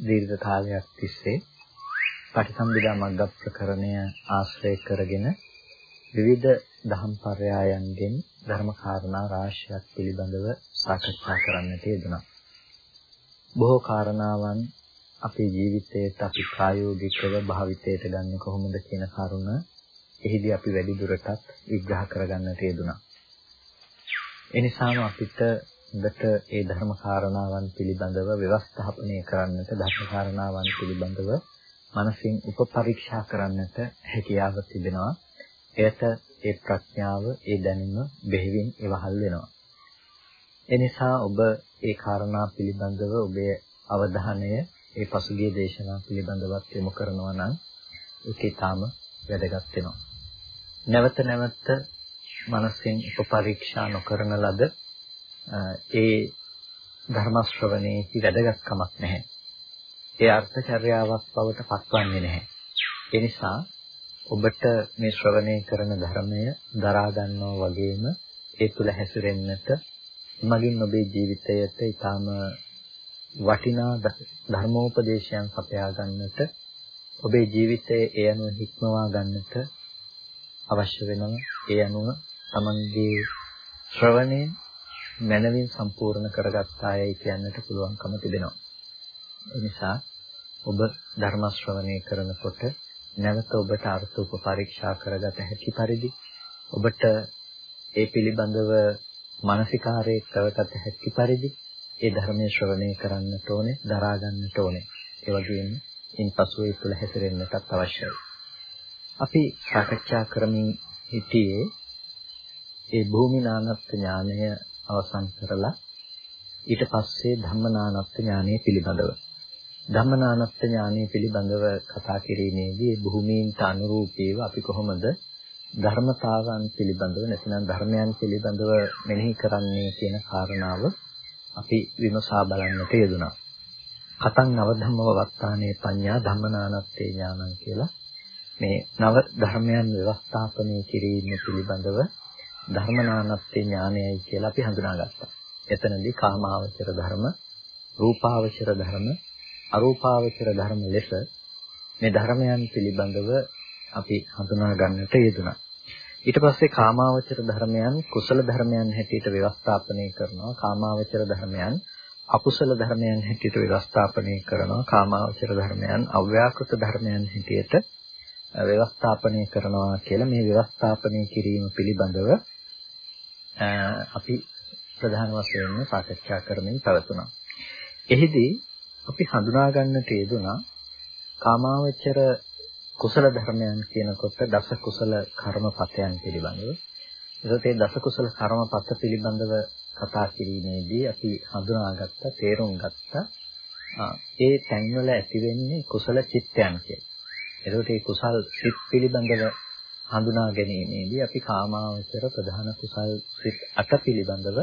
දීර්ඝ කාලයක් තිස්සේ පටිසම්භිදා මග්ග ප්‍රකරණය ආශ්‍රය කරගෙන විවිධ දහම් පරයයන්ගෙන් ධර්ම කාරණා රාශියක් පිළිබඳව සාකච්ඡා කරන්නට යෙදුණා. බොහෝ කාරණාවන් අපේ ජීවිතයට අපි ප්‍රායෝගිකව භාවිතයට ගන්න කොහොමද කියන කරුණ එහිදී අපි වැඩි දුරටත් විග්‍රහ කරගන්නට යෙදුණා. එනිසාම අපිට හොඳට ඒ ධර්ම කාරණාවන් පිළිබඳව ව්‍යවස්ථාපනය කරන්නට ධර්ම කාරණාවන් පිළිබඳව මනසින් උපපරීක්ෂා කරන්නට හැකියාව තිබෙනවා. එයට ඒ ප්‍රඥාව, ඒ දැනීම බෙහෙවින් ඉවහල් වෙනවා. එනිසා ඔබ ඒ කාරණා පිළිබඳව ඔබේ අවධානය ඒ පසුගිය දේශනා පිළිබඳවත් යොමු කරනවා නම් ඒක ඊටාම වැදගත් වෙනවා. නැවත නැවත මනසින් උපපරීක්ෂා නොකරන ලද ඒ ධර්ම ශ්‍රවණේහි වැදගත්කමක් නැහැ. ඒ අර්ථචර්යාවක් බවට පත්වන්නේ නැහැ. ඒ නිසා ඔබට මේ ශ්‍රවණය කරන ධර්මය දරා ගන්නවා වගේම ඒ තුල හැසිරෙන්නට මගින් ඔබේ ජීවිතයට ඊටාම වටිනා ධර්මෝපදේශයන් සපයා ගන්නට ඔබේ ජීවිතයේ ඒ අනුව හික්මවා ගන්නට අවශ්‍ය වෙනවා ඒ අනුව තමන්ගේ ශ්‍රවණය මනවින් සම්පූර්ණ කරගත්තායයි කියන්නට පුළුවන්කම තිබෙනවා. ඒ නිසා ඔබ ධර්ම ශ්‍රවණය කරනකොට නැවත ඔබට අර්ථ උපපරීක්ෂා කරගත හැකි පරිදි ඔබට ඒ පිළිබඳව මානසිකාරයේ කරගත හැකි පරිදි ඒ ධර්මයේ ශ්‍රවණය කරන්නට ඕනේ, දරා ගන්නට ඕනේ. ඒ වගේම ඉන්පසු ඒ තුළ හැසිරෙන්නටත් අවශ්‍යයි. අපි සාකච්ඡා කරමින් සිටියේ ඒ භූමිනානත් ඥානය අවසන් කරලා ඊට පස්සේ ධම්මනානත් ඥානය පිළිබඳව ධම්මනානත් ඥානය පිළිබඳව කතා කිරීමේදී භූමීන්ට අනුරූපීව අපි කොහොමද ධර්මතාවන් පිළිබඳව නැත්නම් ධර්මයන් පිළිබඳව මෙනෙහි කරන්නේ කියන කාරණාව අපි විමසා බලන්නට යෙදුණා. කතං නව ධම්මව වත්තානේ පඤ්ඤා ධම්මනානත්තේ ඥානං කියලා මේ නව ධර්මයන් ව්‍යවස්ථාපනය කිරීම පිළිබඳව ධර්මනානත්තේ ඥානයයි කියලා අපි හඳුනාගත්තා. එතනදී කාමාවචර ධර්ම, රූපාවචර ධර්ම, අරූපාවචර ධර්ම ලෙස මේ ධර්මයන් පිළිබඳව අපි හඳුනා ගන්නට යෙදුණා. ඊට පස්සේ කාමාවචර ධර්මයන් කුසල ධර්මයන් හැටියට ව්‍යවස්ථාපනය කරනවා. කාමාවචර ධර්මයන් අකුසල ධර්මයන් හැටියට ව්‍යවස්ථාපනය කරනවා. කාමාවචර ධර්මයන් අව්‍යාකෘත ධර්මයන් හැටියට ව්‍යවස්ථාපනය කරනවා කියලා මේ ව්‍යවස්ථාපනය කිරීම පිළිබඳව අපි ප්‍රධාන වශයෙන්ම සාකච්ඡා කරමින් පැවතුණා. එහිදී අපි හඳුනා ගන්නට යෙදුනා කාමාවචර කුසල ධර්මයන් කියනකොට දස කුසල කර්මපතයන් පිළිබඳව. ඒකත් ඒ දස කුසල කර්මපත පිළිබඳව කතා කිරීමේදී අපි හඳුනාගත්ත තේරුම් ගත්ත ඒ තැන්වල ඇති වෙන්නේ කුසල චිත්තයන් කියලා. ඒකට මේ කුසල් සිත් පිළිබඳව හඳුනා ගැනීමේදී අපි කාමාවචර ප්‍රධාන කුසල් සිත් 8 පිළිබඳව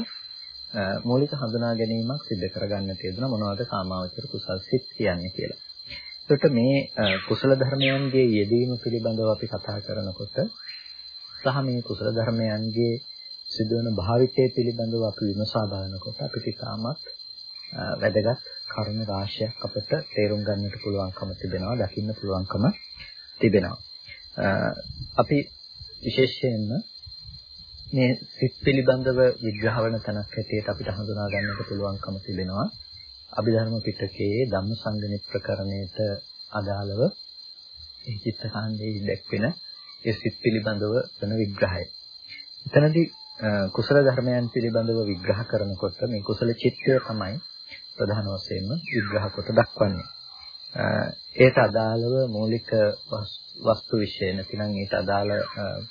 මූලික හඳුනා ගැනීමක් සිදු කරගන්නට යෙදුණා මොනවද කාමාවචර කුසල් සිත් කියන්නේ කියලා. එතකොට මේ කුසල ධර්මයන්ගේ යෙදීම පිළිබඳව අපි කතා කරනකොට සහ මේ කුසල ධර්මයන්ගේ සිදුවන භාවිතය පිළිබඳව අපි විමසා බලනකොට අපිට තාමත් වැදගත් කරුණු රාශියක් අපිට තේරුම් ගන්නට පුළුවන්කම තිබෙනවා දකින්න පුළුවන්කම තිබෙනවා. අපි විශේෂයෙන්ම මේ සිත් පිළිබඳව විග්‍රහ වන තැනක් හැටියට අපිට හඳුනා ගන්නට පුළුවන්කම තිබෙනවා. අභිධර්ම පිටකයේ ධම්මසංගණි ප්‍රකරණයට අදාළව ඒ චිත්තකාණ්ඩයේ දැක්වෙන ඒ සිත් පිළිබඳව වෙන විග්‍රහය. එතනදී කුසල ධර්මයන් පිළිබඳව විග්‍රහ කරනකොට මේ කුසල චිත්තය තමයි ප්‍රධාන වශයෙන්ම විග්‍රහ කොට දක්වන්නේ. ඒට අදාළව මූලික වස්තු විශේෂ නැතිනම් ඊට අදාළ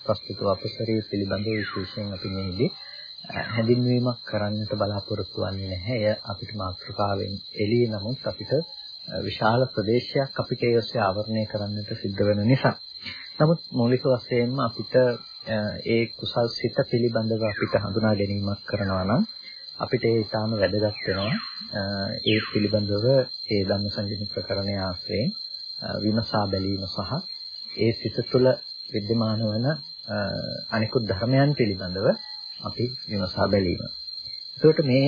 ප්‍රස්තුත අපසරී පිළිබඳව විශේෂයෙන් අපි මෙහිදී හැඳින්වීමක් කරන්නට බලාපොරොත්තු වෙන්නේ නැහැ. එය අපිට මාතෘකාවෙන් එළියේ නමුත් අපිට විශාල ප්‍රදේශයක් අපිට ඒ ඔස්සේ ආවරණය කරන්නට සිද්ධ වෙන නිසා. නමුත් මූලික වශයෙන්ම අපිට ඒ කුසල් සිත පිළිබඳව අපිට හඳුනා ගැනීමක් කරනවා නම් අපිට ඒ ඊටාම වැදගත් වෙනවා. ඒ පිළිබඳව ඒ ධම්මසංගීත ප්‍රකරණයේ ආශ්‍රයෙන් විමසා බැලීම සහ ඒ සිත තුළ विद्यमान වන අනිකුත් ධර්මයන් පිළිබඳව අපි විමසා බැලීම. එතකොට මේ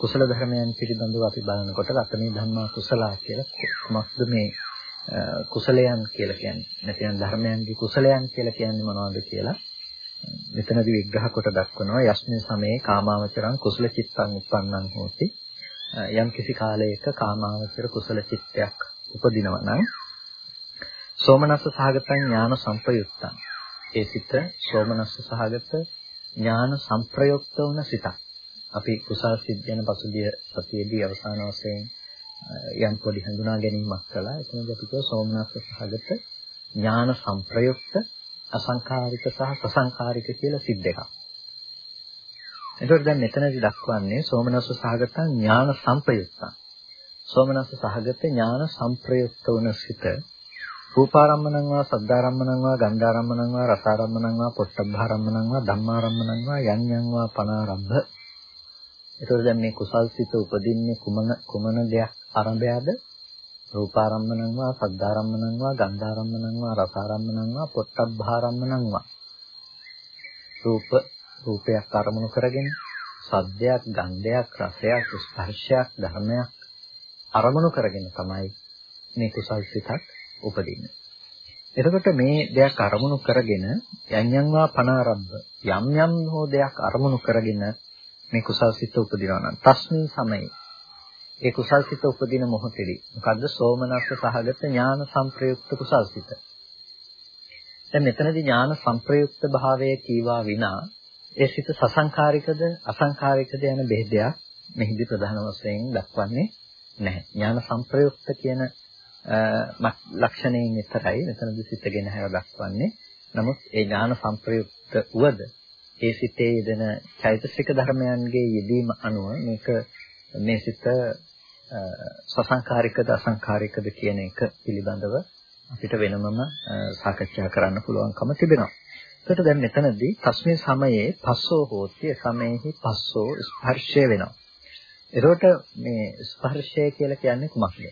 කුසල ධර්මයන් පිළිබඳව අපි බලනකොට රතනේ ධම්මා කුසලා කියලා කොහොමද මේ කුසලයන් කියලා කියන්නේ? නැත්නම් ධර්මයන්ගේ කුසලයන් කියලා කියන්නේ මොනවද කියලා මෙතනදී විග්‍රහ කොට දක්වනවා යස්මින් සමයේ කාමාවචරං කුසල චිත්තං උප්පන්නං හෝති. යම් කිසි කාලයක කාමාවචර කුසල චිත්තයක් උපදිනවා නම් සෝමනස්ස සහගතං ඥාන සංපයුක්තං ඒ සිත සෝමනස්ස සහගත ඥාන සංප්‍රයුක්ත වුණ සිතක්. අපි කුසල් සිද්ධ වෙන පසුගිය සතියේදී අවසාන වශයෙන් යම් පොඩි හඳුනා ගැනීමක් කළා. එතනදී අපි කිව්වා සෝමනස්ස සහගත ඥාන සංප්‍රයුක්ත අසංකාරික සහ සසංකාරික කියලා සිත් දෙකක්. එතකොට දැන් මෙතනදී දක්වන්නේ සෝමනස්ස සහගත ඥාන සංප්‍රයුක්තං. සෝමනස්ස සහගත ඥාන සංප්‍රයුක්ත වන සිත රූපාරම්මණං වා සද්ධාරම්මණං වා ගන්ධාරම්මණං වා රසාරම්මණං වා පොට්ටබ්බාරම්මණං වා ධම්මාරම්මණං වා යං යං වා පනාරම්භ. එතකොට දැන් මේ කුසල් සිත උපදින්නේ කුමන කුමන දෙයක් ආරම්භයද? රූපාරම්මණං වා සද්ධාරම්මණං වා ගන්ධාරම්මණං වා රසාරම්මණං වා පොට්ටබ්බාරම්මණං වා රූප රූපයක් අරමුණු කරගෙන සද්දයක් ගන්ධයක් රසයක් ස්පර්ශයක් ධර්මයක් අරමුණු කරගෙන තමයි මේ කුසල් සිතක් උපදින්නේ. එතකොට මේ දෙයක් අරමුණු කරගෙන යම් යම්වා පනාරම්භ යම් යම් හෝ දෙයක් අරමුණු කරගෙන මේ කුසල් සිත උපදිනවා නම් තස්මින් සමයේ ඒ කුසල්සිත උපදින මොහොතේදී මොකද්ද සෝමනස්ස සහගත ඥාන සංප්‍රයුක්ත කුසල්සිත. දැන් මෙතනදී ඥාන සංප්‍රයුක්ත භාවය කීවා විනා ඒ සිත සසංකාරිකද අසංකාරිකද යන බෙහෙදයක් මෙහිදී ප්‍රධාන වශයෙන් දක්වන්නේ නැහැ. ඥාන සංප්‍රයුක්ත කියන ලක්ෂණයෙන් විතරයි මෙතනදී සිතගෙන හැර දක්වන්නේ. නමුත් ඒ ඥාන සංප්‍රයුක්ත වුවද ඒ සිතේ යෙදෙන චෛතසික ධර්මයන්ගේ යෙදීම අනුව මේක මේ සිත සසංකාරිකද අසංකාරිකද කියන එක පිළිබඳව අපිට වෙනමම සාකච්ඡා කරන්න පුළුවන්කම තිබෙනවා. ඒකට දැන් මෙතනදී තස්මේ සමයේ පස්සෝ හෝති සමයේහි පස්සෝ ස්පර්ශය වෙනවා. එතකොට මේ ස්පර්ශය කියලා කියන්නේ කුමක්ද?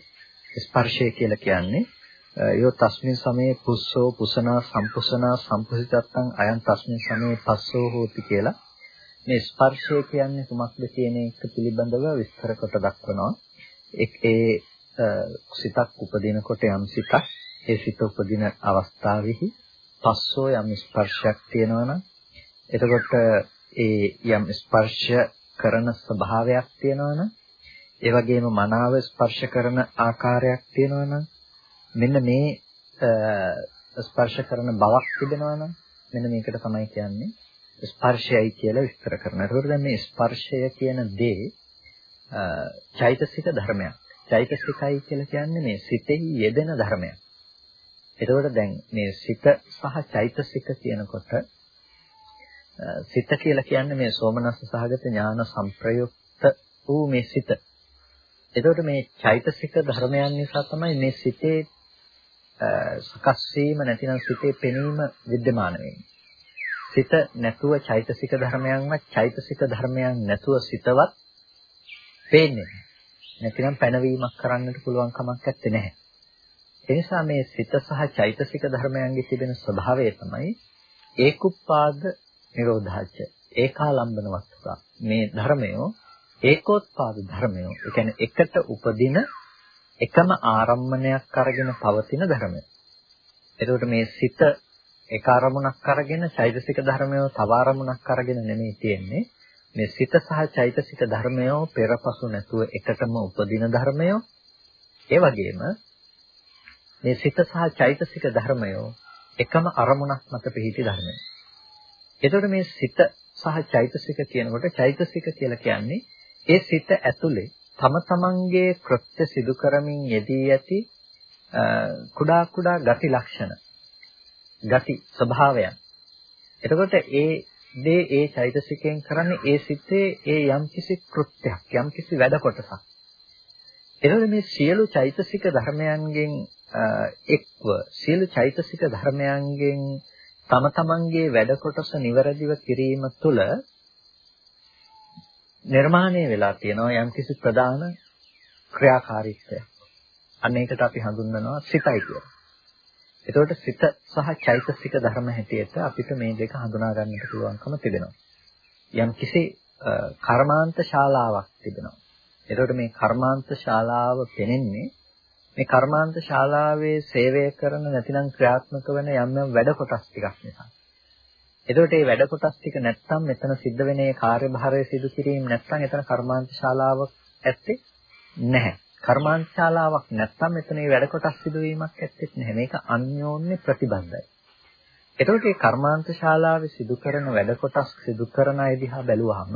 ස්පර්ශය කියලා කියන්නේ යෝ තස්මින් සමයේ පුස්සෝ පුසනා සම්පුසනා සම්පුසිතත්තං අයන් තස්මින් සමයේ පස්සෝ හෝති කියලා මේ ස්පර්ශය කියන්නේ කුමක්ද කියන එක පිළිබඳව විස්තර කොට දක්වනවා. ඒ සිතක් උපදිනකොට යම් සිතක් ඒ සිත උපදින අවස්ථාවෙහි පස්සෝ යම් ස්පර්ශයක් තියෙනවා නම් එතකොට ඒ යම් ස්පර්ශ කරන ස්වභාවයක් තියෙනවා නම් ඒ වගේම මනාව ස්පර්ශ කරන ආකාරයක් තියෙනවා නම් මෙන්න මේ ස්පර්ශ කරන බවක් තිබෙනවා නම් මෙන්න මේකට තමයි කියන්නේ ස්පර්ශයයි කියලා විස්තර කරනවා. ඒකෝට දැන් මේ ස්පර්ශය කියන දේ චෛතසික ධර්මයක්. චෛතසිකයි කියලා කියන්නේ මේ සිතෙහි යෙදෙන ධර්මයක්. එතකොට දැන් මේ සිත සහ චෛතසික කියනකොට සිත කියලා කියන්නේ මේ සෝමනස්ස සහගත ඥාන සංප්‍රයුක්ත වූ මේ සිත. එතකොට මේ චෛතසික ධර්මයන් නිසා තමයි මේ සිතේ සකස් වීම නැතිනම් සිතේ පෙනීම विद्यमान වෙන්නේ. සිත නැතුව චෛතසික ධර්මයන්වත් චෛතසික ධර්මයන් නැතුව සිතවත් පේන්නේ නැහැ. නැතිනම් පැනවීමක් කරන්නට පුළුවන් කමක් නැත්තේ නැහැ. ඒ නිසා මේ සිත සහ චෛතසික ධර්මයන්ගේ තිබෙන ස්වභාවය තමයි ඒකුප්පාද නිරෝධාච ඒකාලම්බන වස්තුක. මේ ධර්මය ඒකෝත්පාද ධර්මය. ඒ කියන්නේ එකට උපදින එකම ආරම්මණයක් අරගෙන පවතින ධර්මය. එතකොට මේ සිත එක අරමුණක් අරගෙන චෛතසික ධර්මය තව අරමුණක් අරගෙන නෙමෙයි තියෙන්නේ. මේ සිත සහ චෛතසික ධර්මය පෙරපසු නැතුව එකටම උපදින ධර්මය. ඒ වගේම මේ සිත සහ චෛතසික ධර්මය එකම අරමුණක් මත පිහිටි ධර්මය. එතකොට මේ සිත සහ චෛතසික කියනකොට චෛතසික කියලා කියන්නේ ඒ සිත ඇතුලේ තම තමන්ගේ කෘත්‍ය සිදු කරමින් යෙදී ඇති කුඩා කුඩා ගති ලක්ෂණ ගති ස්වභාවයන්. එතකොට ඒ දේ ඒ චෛතසිකයෙන් කරන්නේ ඒ සිතේ ඒ යම්කිසි කෘත්‍යයක් යම්කිසි වැඩ කොටසක්. එතකොට මේ සියලු චෛතසික ධර්මයන්ගෙන් එක්ව සියලු චෛතසික ධර්මයන්ගෙන් තම තමන්ගේ වැඩ කොටස નિවරදිව කිරීම තුළ නිර්මාණය වෙලා තියෙනවා යම්කිසි ප්‍රධාන ක්‍රියාකාරීත්වයක්. අන්න ඒකට අපි හඳුන්වනවා සිතයි කියලා. එතකොට සිත සහ චෛතසික ධර්ම හැටියට අපිට මේ දෙක හඳුනා ගන්නට පුළුවන්කම තිබෙනවා. යම්කිසි කර්මාන්ත ශාලාවක් තිබෙනවා. එතකොට මේ කර්මාන්ත ශාලාව පෙනෙන්නේ මේ කර්මාන්ත ශාලාවේ සේවය කරන නැතිනම් ක්‍රියාත්මක වෙන යම් යම් වැඩ කොටස් ටිකක් නිසා. එතකොට මේ වැඩ කොටස් ටික නැත්තම් මෙතන සිද්ධ වෙන ඒ කාර්යභාරය සිදු කිරීම නැත්තම් එතන කර්මාන්ත ශාලාවක් ඇත්තේ නැහැ. කර්මාන්ත ශාලාවක් නැත්තම් මෙතන මේ වැඩ කොටස් සිදුවීමක් ඇත්තේ නැහැ. මේක අන්‍යෝන්‍ය ප්‍රතිබද්ධයි. එතකොට මේ කර්මාන්ත ශාලාවේ සිදු කරන වැඩ කොටස් සිදු කරන අය දිහා බැලුවහම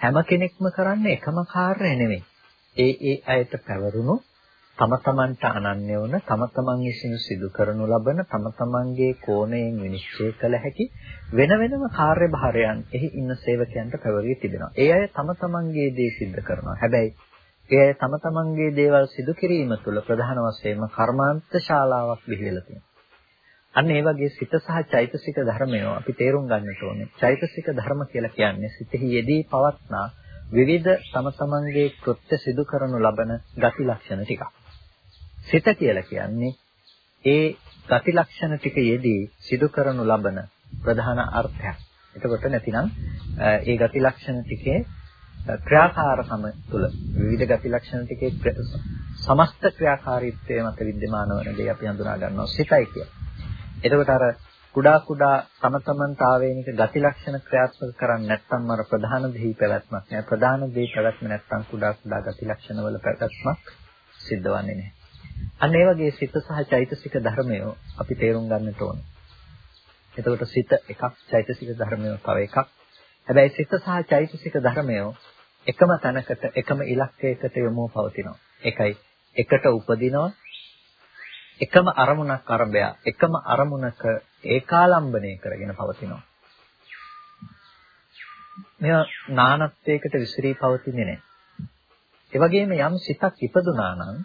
හැම කෙනෙක්ම කරන්නේ එකම කාර්යය නෙමෙයි. ඒ ඒ අයට පැවරුණු තම තමන්ට අනන්‍ය වන තම තමන් විසින් සිදු කරනු ලබන තම තමන්ගේ කෝණයෙන් විනිශ්චය කළ හැකි වෙන වෙනම කාර්යභාරයන් එහි ඉන්න සේවකයන්ට පැවරී තිබෙනවා. ඒ අය තම තමන්ගේ දේ සිද්ධ කරනවා. හැබැයි ඒ අය තම තමන්ගේ දේවල් සිදු කිරීම තුළ ප්‍රධාන වශයෙන්ම කර්මාන්ත ශාලාවක් බිහි වෙලා තියෙනවා. අන්න ඒ වගේ සිත සහ චෛතසික ධර්මය අපි තේරුම් ගන්නට ඕනේ. චෛතසික ධර්ම කියලා කියන්නේ සිතෙහි යෙදී පවත්නා විවිධ තම තමන්ගේ කෘත්‍ය සිදු කරනු ලබන ගති ලක්ෂණ ටිකක්. සිත කියලා කියන්නේ ඒ ගති ලක්ෂණ ටික යෙදී සිදු කරනු ලබන ප්‍රධාන අර්ථයක්. එතකොට නැතිනම් ඒ ගති ලක්ෂණ ටිකේ ක්‍රියාකාරකම තුළ විවිධ ගති ලක්ෂණ ටිකේ සමස්ත ක්‍රියාකාරීත්වය මත विद्यमान වන දේ අපි හඳුනා ගන්නවා සිතයි කියලා. එතකොට අර කුඩා කුඩා තම තමන්තාවේනික ගති ලක්ෂණ ක්‍රියාත්මක කරන්නේ නැත්නම් අර ප්‍රධාන දෙහි පැවැත්මක් නෑ. ප්‍රධාන දෙහි පැවැත්ම නැත්නම් කුඩා කුඩා ගති ලක්ෂණ වල පැවැත්මක් සිද්ධවන්නේ නෑ. අන්න ඒ වගේ සිත සහ චෛතසික ධර්මය අපි තේරුම් ගන්නට ඕනේ. එතකොට සිත එකක් චෛතසික ධර්මය තව එකක්. හැබැයි සිත සහ චෛතසික ධර්මය එකම තැනකට එකම ඉලක්කයකට යොමුව පවතිනවා. ඒකයි එකට උපදිනවා එකම අරමුණක් අරබය එකම අරමුණක ඒකාලම්බණය කරගෙන පවතිනවා. මෙය නානත්වයකට විසිරී පවතින්නේ නැහැ. ඒ වගේම යම් සිතක් ඉපදුනා නම්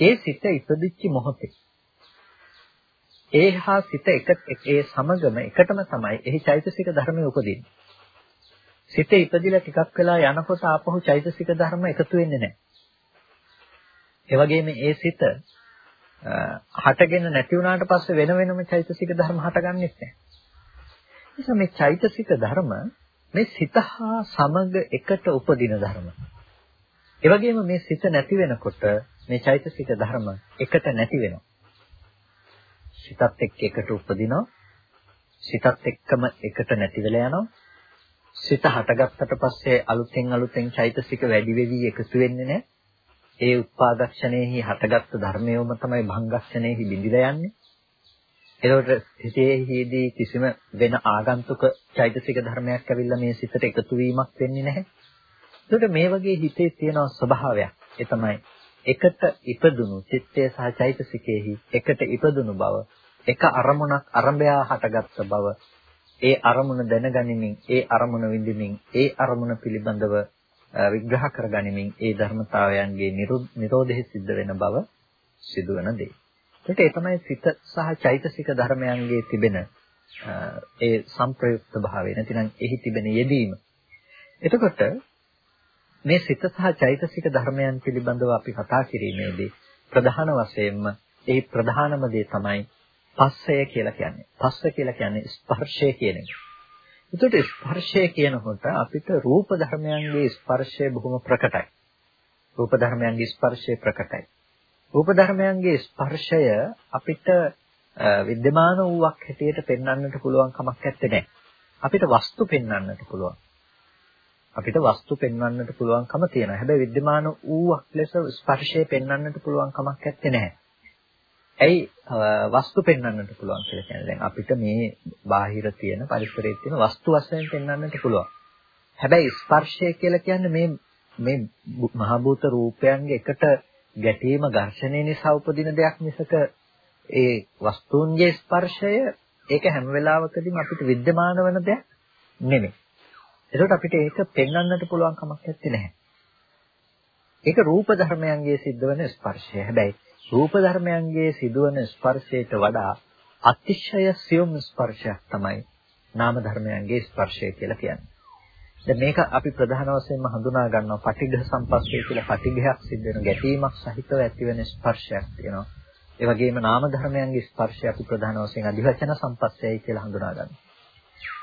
ඒ සිත ඉපදිච්ච මොහොතේ ඒ හා සිත එක ඒ සමගම එකටම තමයි එහි චෛතසික ධර්මය උපදින්නේ. සිත ඉපදිලා ටිකක් වෙලා යනකොට ආපහු චෛතසික ධර්ම එකතු වෙන්නේ නැහැ. ඒ වගේම ඒ සිත හටගෙන නැති වුණාට පස්සේ වෙන වෙනම චෛතසික ධර්ම හටගන්නෙත් නැහැ. නිසා මේ චෛතසික ධර්ම මේ සිත හා සමග එකට උපදින ධර්ම. ඒ වගේම මේ සිත නැති වෙනකොට මේ චෛතසික ධර්ම එකට නැති වෙනවා. සිතත් එක්ක එකට උපදිනවා. සිතත් එක්කම එකට නැති වෙලා යනවා. සිත හටගත්තට පස්සේ අලුතෙන් අලුතෙන් චෛතසික වැඩි වෙවි එකතු වෙන්නේ නැහැ. ඒ උත්පාදක්ෂණයෙහි හටගත්තු ධර්මයෝම තමයි භංගක්ෂණයෙහි බිඳිලා යන්නේ. එතකොට සිතේහිදී කිසිම වෙන ආගන්තුක චෛතසික ධර්මයක් ඇවිල්ලා මේ සිතට එකතු වීමක් වෙන්නේ නැහැ. එතකොට මේ වගේ හිතේ තියෙන ස්වභාවයක් ඒ තමයි එකට ඉපදුණු චිත්තය සහ චෛතසිකයේහි එකට ඉපදුණු බව එක අරමුණක් අරඹයා හටගත්ත බව ඒ අරමුණ දැනගනිමින් ඒ අරමුණ විඳිමින් ඒ අරමුණ පිළිබඳව විග්‍රහ කරගනිමින් ඒ ධර්මතාවයන්ගේ නිරෝධය සිද්ධ වෙන බව සිදුවන දේ. ඒක ඒ තමයි සිත සහ චෛතසික ධර්මයන්ගේ තිබෙන ඒ සංප්‍රයුක්ත භාවය නැතිනම් එහි තිබෙන යෙදීම. එතකොට මේ සිත සහ චෛතසික ධර්මයන් පිළිබඳව අපි කතා කිරීමේදී ප්‍රධාන වශයෙන්ම ඒ ප්‍රධානම දේ තමයි පස්සය කියලා කියන්නේ. පස්ස කියලා කියන්නේ ස්පර්ශය කියන එක. එතකොට ස්පර්ශය කියනකොට අපිට රූප ධර්මයන්ගේ ස්පර්ශය බොහොම ප්‍රකටයි. රූප ධර්මයන්ගේ ස්පර්ශය ප්‍රකටයි. රූප ධර්මයන්ගේ ස්පර්ශය අපිට විද්‍යමාන වූවක් හැටියට පෙන්වන්නට පුළුවන් කමක් නැත්තේ. අපිට වස්තු පෙන්වන්නට පුළුවන්. අපිට වස්තු පෙන්වන්නට පුළුවන්කම තියෙනවා. හැබැයි විද්‍යමාන වූවක් ලෙස ස්පර්ශය පෙන්වන්නට පුළුවන් කමක් නැත්තේ නැහැ. ඇයි වස්තු පෙන්වන්නට පුළුවන් කියලා කියන්නේ දැන් අපිට මේ බාහිර තියෙන පරිසරයේ තියෙන වස්තු වශයෙන් පෙන්වන්නට පුළුවන්. හැබැයි ස්පර්ශය කියලා කියන්නේ මේ මේ මහ භූත රූපයන්ගේ එකට ගැටීම ඝර්ෂණය නිසා උපදින දෙයක් මිසක ඒ වස්තුන්ගේ ස්පර්ශය ඒක හැම වෙලාවකදීම අපිට विद्यमान වෙන දෙයක් නෙමෙයි. ඒකට අපිට ඒක පෙන්වන්නට පුළුවන් කමක් නැත්තේ නැහැ. ඒක රූප ධර්මයන්ගේ සිද්ධවන ස්පර්ශය. හැබැයි රූප ධර්මයන්ගේ සිදුවන ස්පර්ශයට වඩා අතිශය සියුම් ස්පර්ශයක් තමයි නාම ධර්මයන්ගේ ස්පර්ශය කියලා කියන්නේ. දැන් මේක අපි ප්‍රධාන වශයෙන්ම හඳුනා ගන්නවා පටිඝ සම්පස්සේ කියලා පටිඝයක් සිද්ධ වෙන ගැටීමක් සහිතව ඇතිවෙන ස්පර්ශයක් තියෙනවා. ඒ වගේම නාම ධර්මයන්ගේ ස්පර්ශය අපි ප්‍රධාන වශයෙන් අධිවචන සම්පස්සයයි කියලා හඳුනා ගන්නවා.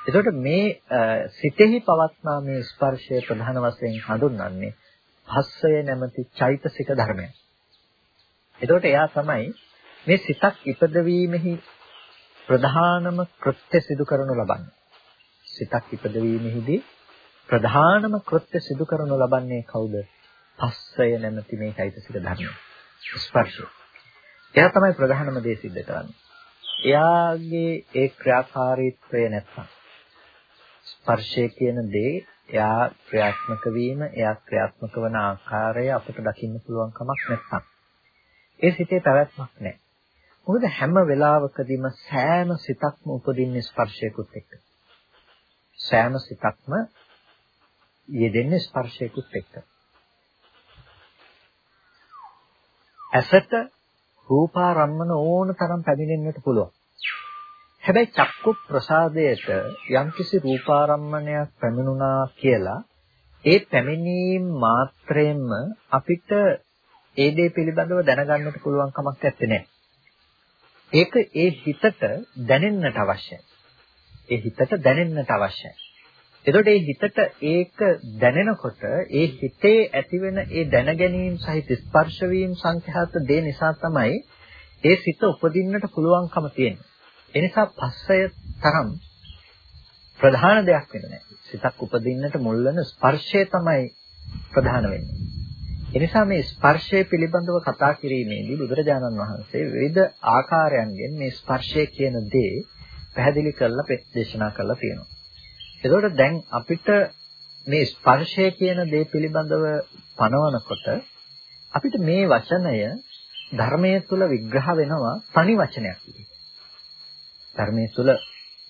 එතකොට මේ සිතෙහි පවත්නා මේ ස්පර්ශය ප්‍රධාන වශයෙන් හඳුන්වන්නේ භස්සය නැමැති චෛතසික ධර්මයක්. එතකොට එයා තමයි මේ සිතක් ඉපදවීමෙහි ප්‍රධානම කෘත්‍ය සිදු කරනු ලබන්නේ. සිතක් ඉපදවීමෙහිදී ප්‍රධානම කෘත්‍ය සිදු කරනු ලබන්නේ කවුද? පස්සය නැමැති මේ চৈতසික ධර්මය. ස්පර්ශය. එයා තමයි ප්‍රධානම දේ සිද්ධ කරන්නේ. එයාගේ ඒ ක්‍රියාකාරීත්වය නැත්නම් ස්පර්ශය කියන දේ එයා ක්‍රියාත්මක වීම, එයා ක්‍රියාත්මක වන ආකාරය අපිට දකින්න පුළුවන් කමක් නැත්නම් ඒ සිතේ පැවැත්මක් නැහැ. මොකද හැම වෙලාවකදීම සෑම සිතක්ම උපදින්නේ ස්පර්ශයකුත් එක්ක. සෑම සිතක්ම යෙදෙන්නේ ස්පර්ශයකුත් එක්ක. ඇසට රූපාරම්මන ඕන තරම් පැමිණෙන්නට පුළුවන්. හැබැයි චක්කු ප්‍රසාදයට යම්කිසි රූපාරම්මණයක් පැමිණුණා කියලා ඒ පැමිණීම මාත්‍රයෙන්ම අපිට ඒ දේ පිළිබඳව දැනගන්නට පුළුවන් කමක් නැත්තේ. ඒක ඒ හිතට දැනෙන්නට අවශ්‍යයි. ඒ හිතට දැනෙන්නට අවශ්‍යයි. එතකොට ඒ හිතට ඒක දැනෙනකොට ඒ හිතේ ඇතිවෙන ඒ දැනගැනීම් සහිත ස්පර්ශ වීම සංඛ්‍යාත දේ නිසා තමයි ඒ සිත උපදින්නට පුළුවන්කම තියෙන්නේ. ඒ නිසා පස්සය තරම් ප්‍රධාන දෙයක් වෙන්නේ නැහැ. සිතක් උපදින්නට මුල් වෙන ස්පර්ශය තමයි ප්‍රධාන වෙන්නේ. එනිසා මේ ස්පර්ශය පිළිබඳව කතා කිරීමේදී බුදුරජාණන් වහන්සේ විවිධ ආකාරයන්ගෙන් මේ ස්පර්ශය කියන දේ පැහැදිලි කරලා දේශනා කරලා තියෙනවා. එතකොට දැන් අපිට මේ ස්පර්ශය කියන දේ පිළිබඳව පනවනකොට අපිට මේ වචනය ධර්මයේ තුල විග්‍රහ වෙනවා තනි වචනයක් විදිහට. ධර්මයේ තුල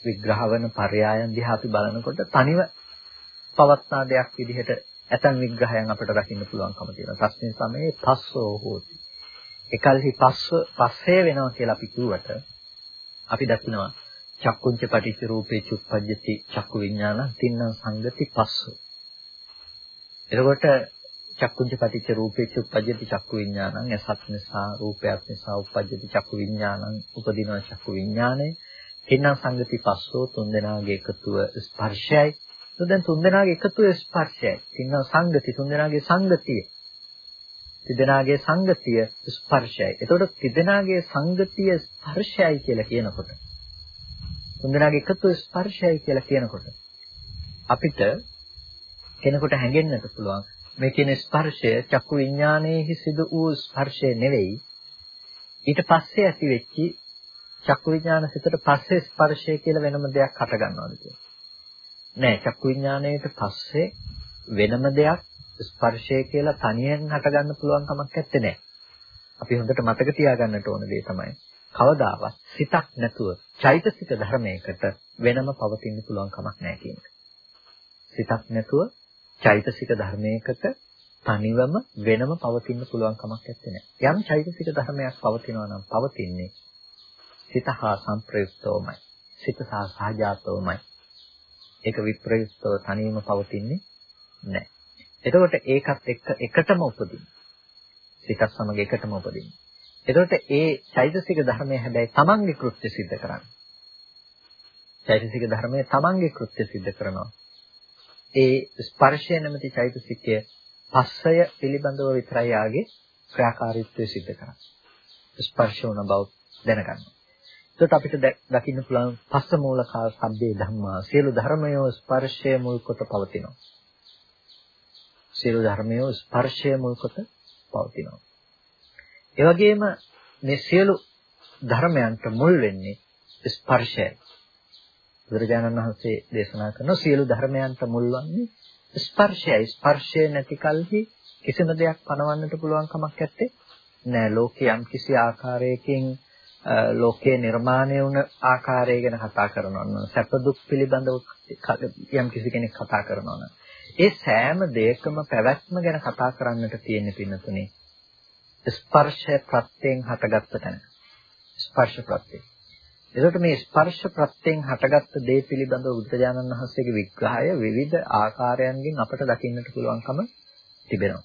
විග්‍රහ වෙන පරයයන් දිහා අපි බලනකොට තනිව පවත්නා දෙයක් විදිහට ඇතන් විග්‍රහයන් අපිට දකින්න පුළුවන්කම තියෙනවා. තස්මින් සමයේ පස්සෝ හෝති. එකල්හි පස්ස පස්සේ වෙනවා කියලා අපි කිව්වට අපි දකිනවා චක්කුංච පටිච්ච රූපේ චුප්පජ්ජති චක්කු විඥාන තින්න සංගති පස්සෝ. එතකොට චක්කුංච පටිච්ච රූපේ චුප්පජ්ජති චක්කු විඥානං එසත් නිසා රූපයක් නිසා උපජ්ජති චක්කු විඥානං උපදිනවා චක්කු විඥානය. තින්න සංගති පස්සෝ තුන් දෙනාගේ එකතුව ස්පර්ශයයි දැන් තුන්දෙනාගේ එකතු ස්පර්ශයයි. තින්නවා සංගති තුන්දෙනාගේ සංගතිය. තිදෙනාගේ සංගතිය ස්පර්ශයයි. එතකොට තිදෙනාගේ සංගතිය ස්පර්ශයයි කියලා කියනකොට තුන්දෙනාගේ එකතු ස්පර්ශයයි කියලා කියනකොට අපිට කෙනෙකුට හැඟෙන්නට පුළුවන් මේ කියන ස්පර්ශය චක්කු විඥානයේහි සිදු වූ ස්පර්ශය නෙවෙයි ඊට පස්සේ ඇති වෙච්චි චක්කු විඥාන සිතට පස්සේ ස්පර්ශය කියලා වෙනම දෙයක් හට ගන්නවාද කියලා. නෑ චක්කු විඥාණයට පස්සේ වෙනම දෙයක් ස්පර්ශය කියලා තනියෙන් හටගන්න පුළුවන් කමක් නැත්තේ නෑ. අපි හොඳට මතක තියාගන්නට ඕන දේ තමයි කවදාවත් සිතක් නැතුව චෛතසික ධර්මයකට වෙනම පවතින්න පුළුවන් කමක් නැහැ කියන එක. සිතක් නැතුව චෛතසික ධර්මයකට තනිවම වෙනම පවතින්න පුළුවන් කමක් නැත්තේ. යම් චෛතසික ධර්මයක් පවතිනවා නම් පවතින්නේ සිත හා සංප්‍රයුක්තවමයි. සිත සහ සහජාතවමයි. ඒක විප්‍රයුක්තව තනියම පවතින්නේ නැහැ. එතකොට ඒකත් එක්ක එකටම උපදින. සිතත් සමග එකටම උපදින. එතකොට ඒ චෛතසික ධර්මය හැබැයි තමන්ගේ කෘත්‍ය સિદ્ધ කරන්නේ. චෛතසික ධර්මය තමන්ගේ කෘත්‍ය સિદ્ધ කරනවා. ඒ ස්පර්ශය නැමැති චෛතසිකය පස්සය පිළිබඳව විතරයි ආගේ ක්‍රියාකාරීත්වය સિદ્ધ කරන්නේ. ස්පර්ශ වුණ බව දැනගන්න. එතකොට අපිට දකින්න පුළුවන් පස්ස මූලකා සබ්බේ ධම්මා සියලු ධර්මයෝ ස්පර්ශය මුල් කොට පවතිනවා. සියලු ධර්මයෝ ස්පර්ශය මුල් කොට පවතිනවා. ඒ වගේම මේ සියලු ධර්මයන්ට මුල් වෙන්නේ ස්පර්ශයයි. බුදුරජාණන් වහන්සේ දේශනා කරන සියලු ධර්මයන්ට මුල් වන්නේ ස්පර්ශයයි. ස්පර්ශය නැති කලෙහි කිසිම දෙයක් පනවන්නට පුළුවන් කමක් නැත්තේ නෑ. ලෝකේ යම් කිසි ආකාරයකින් ලෝකයේ නිර්මාණය වුණ ආකාරය ගැන කතා කරනවා නම් සැප දුක් පිළිබඳව යම් කිසි කෙනෙක් කතා කරනවා නම් ඒ සෑම දෙයකම පැවැත්ම ගැන කතා කරන්නට තියෙන පින්නතුනේ ස්පර්ශය ප්‍රත්‍යයෙන් හටගත්ත තැන ස්පර්ශ ප්‍රත්‍යය. එතකොට මේ ස්පර්ශ ප්‍රත්‍යයෙන් හටගත්ත දේ පිළිබඳව බුදුරජාණන් වහන්සේගේ විග්‍රහය විවිධ ආකාරයන්ගෙන් අපට දකින්නට පුළුවන්කම තිබෙනවා.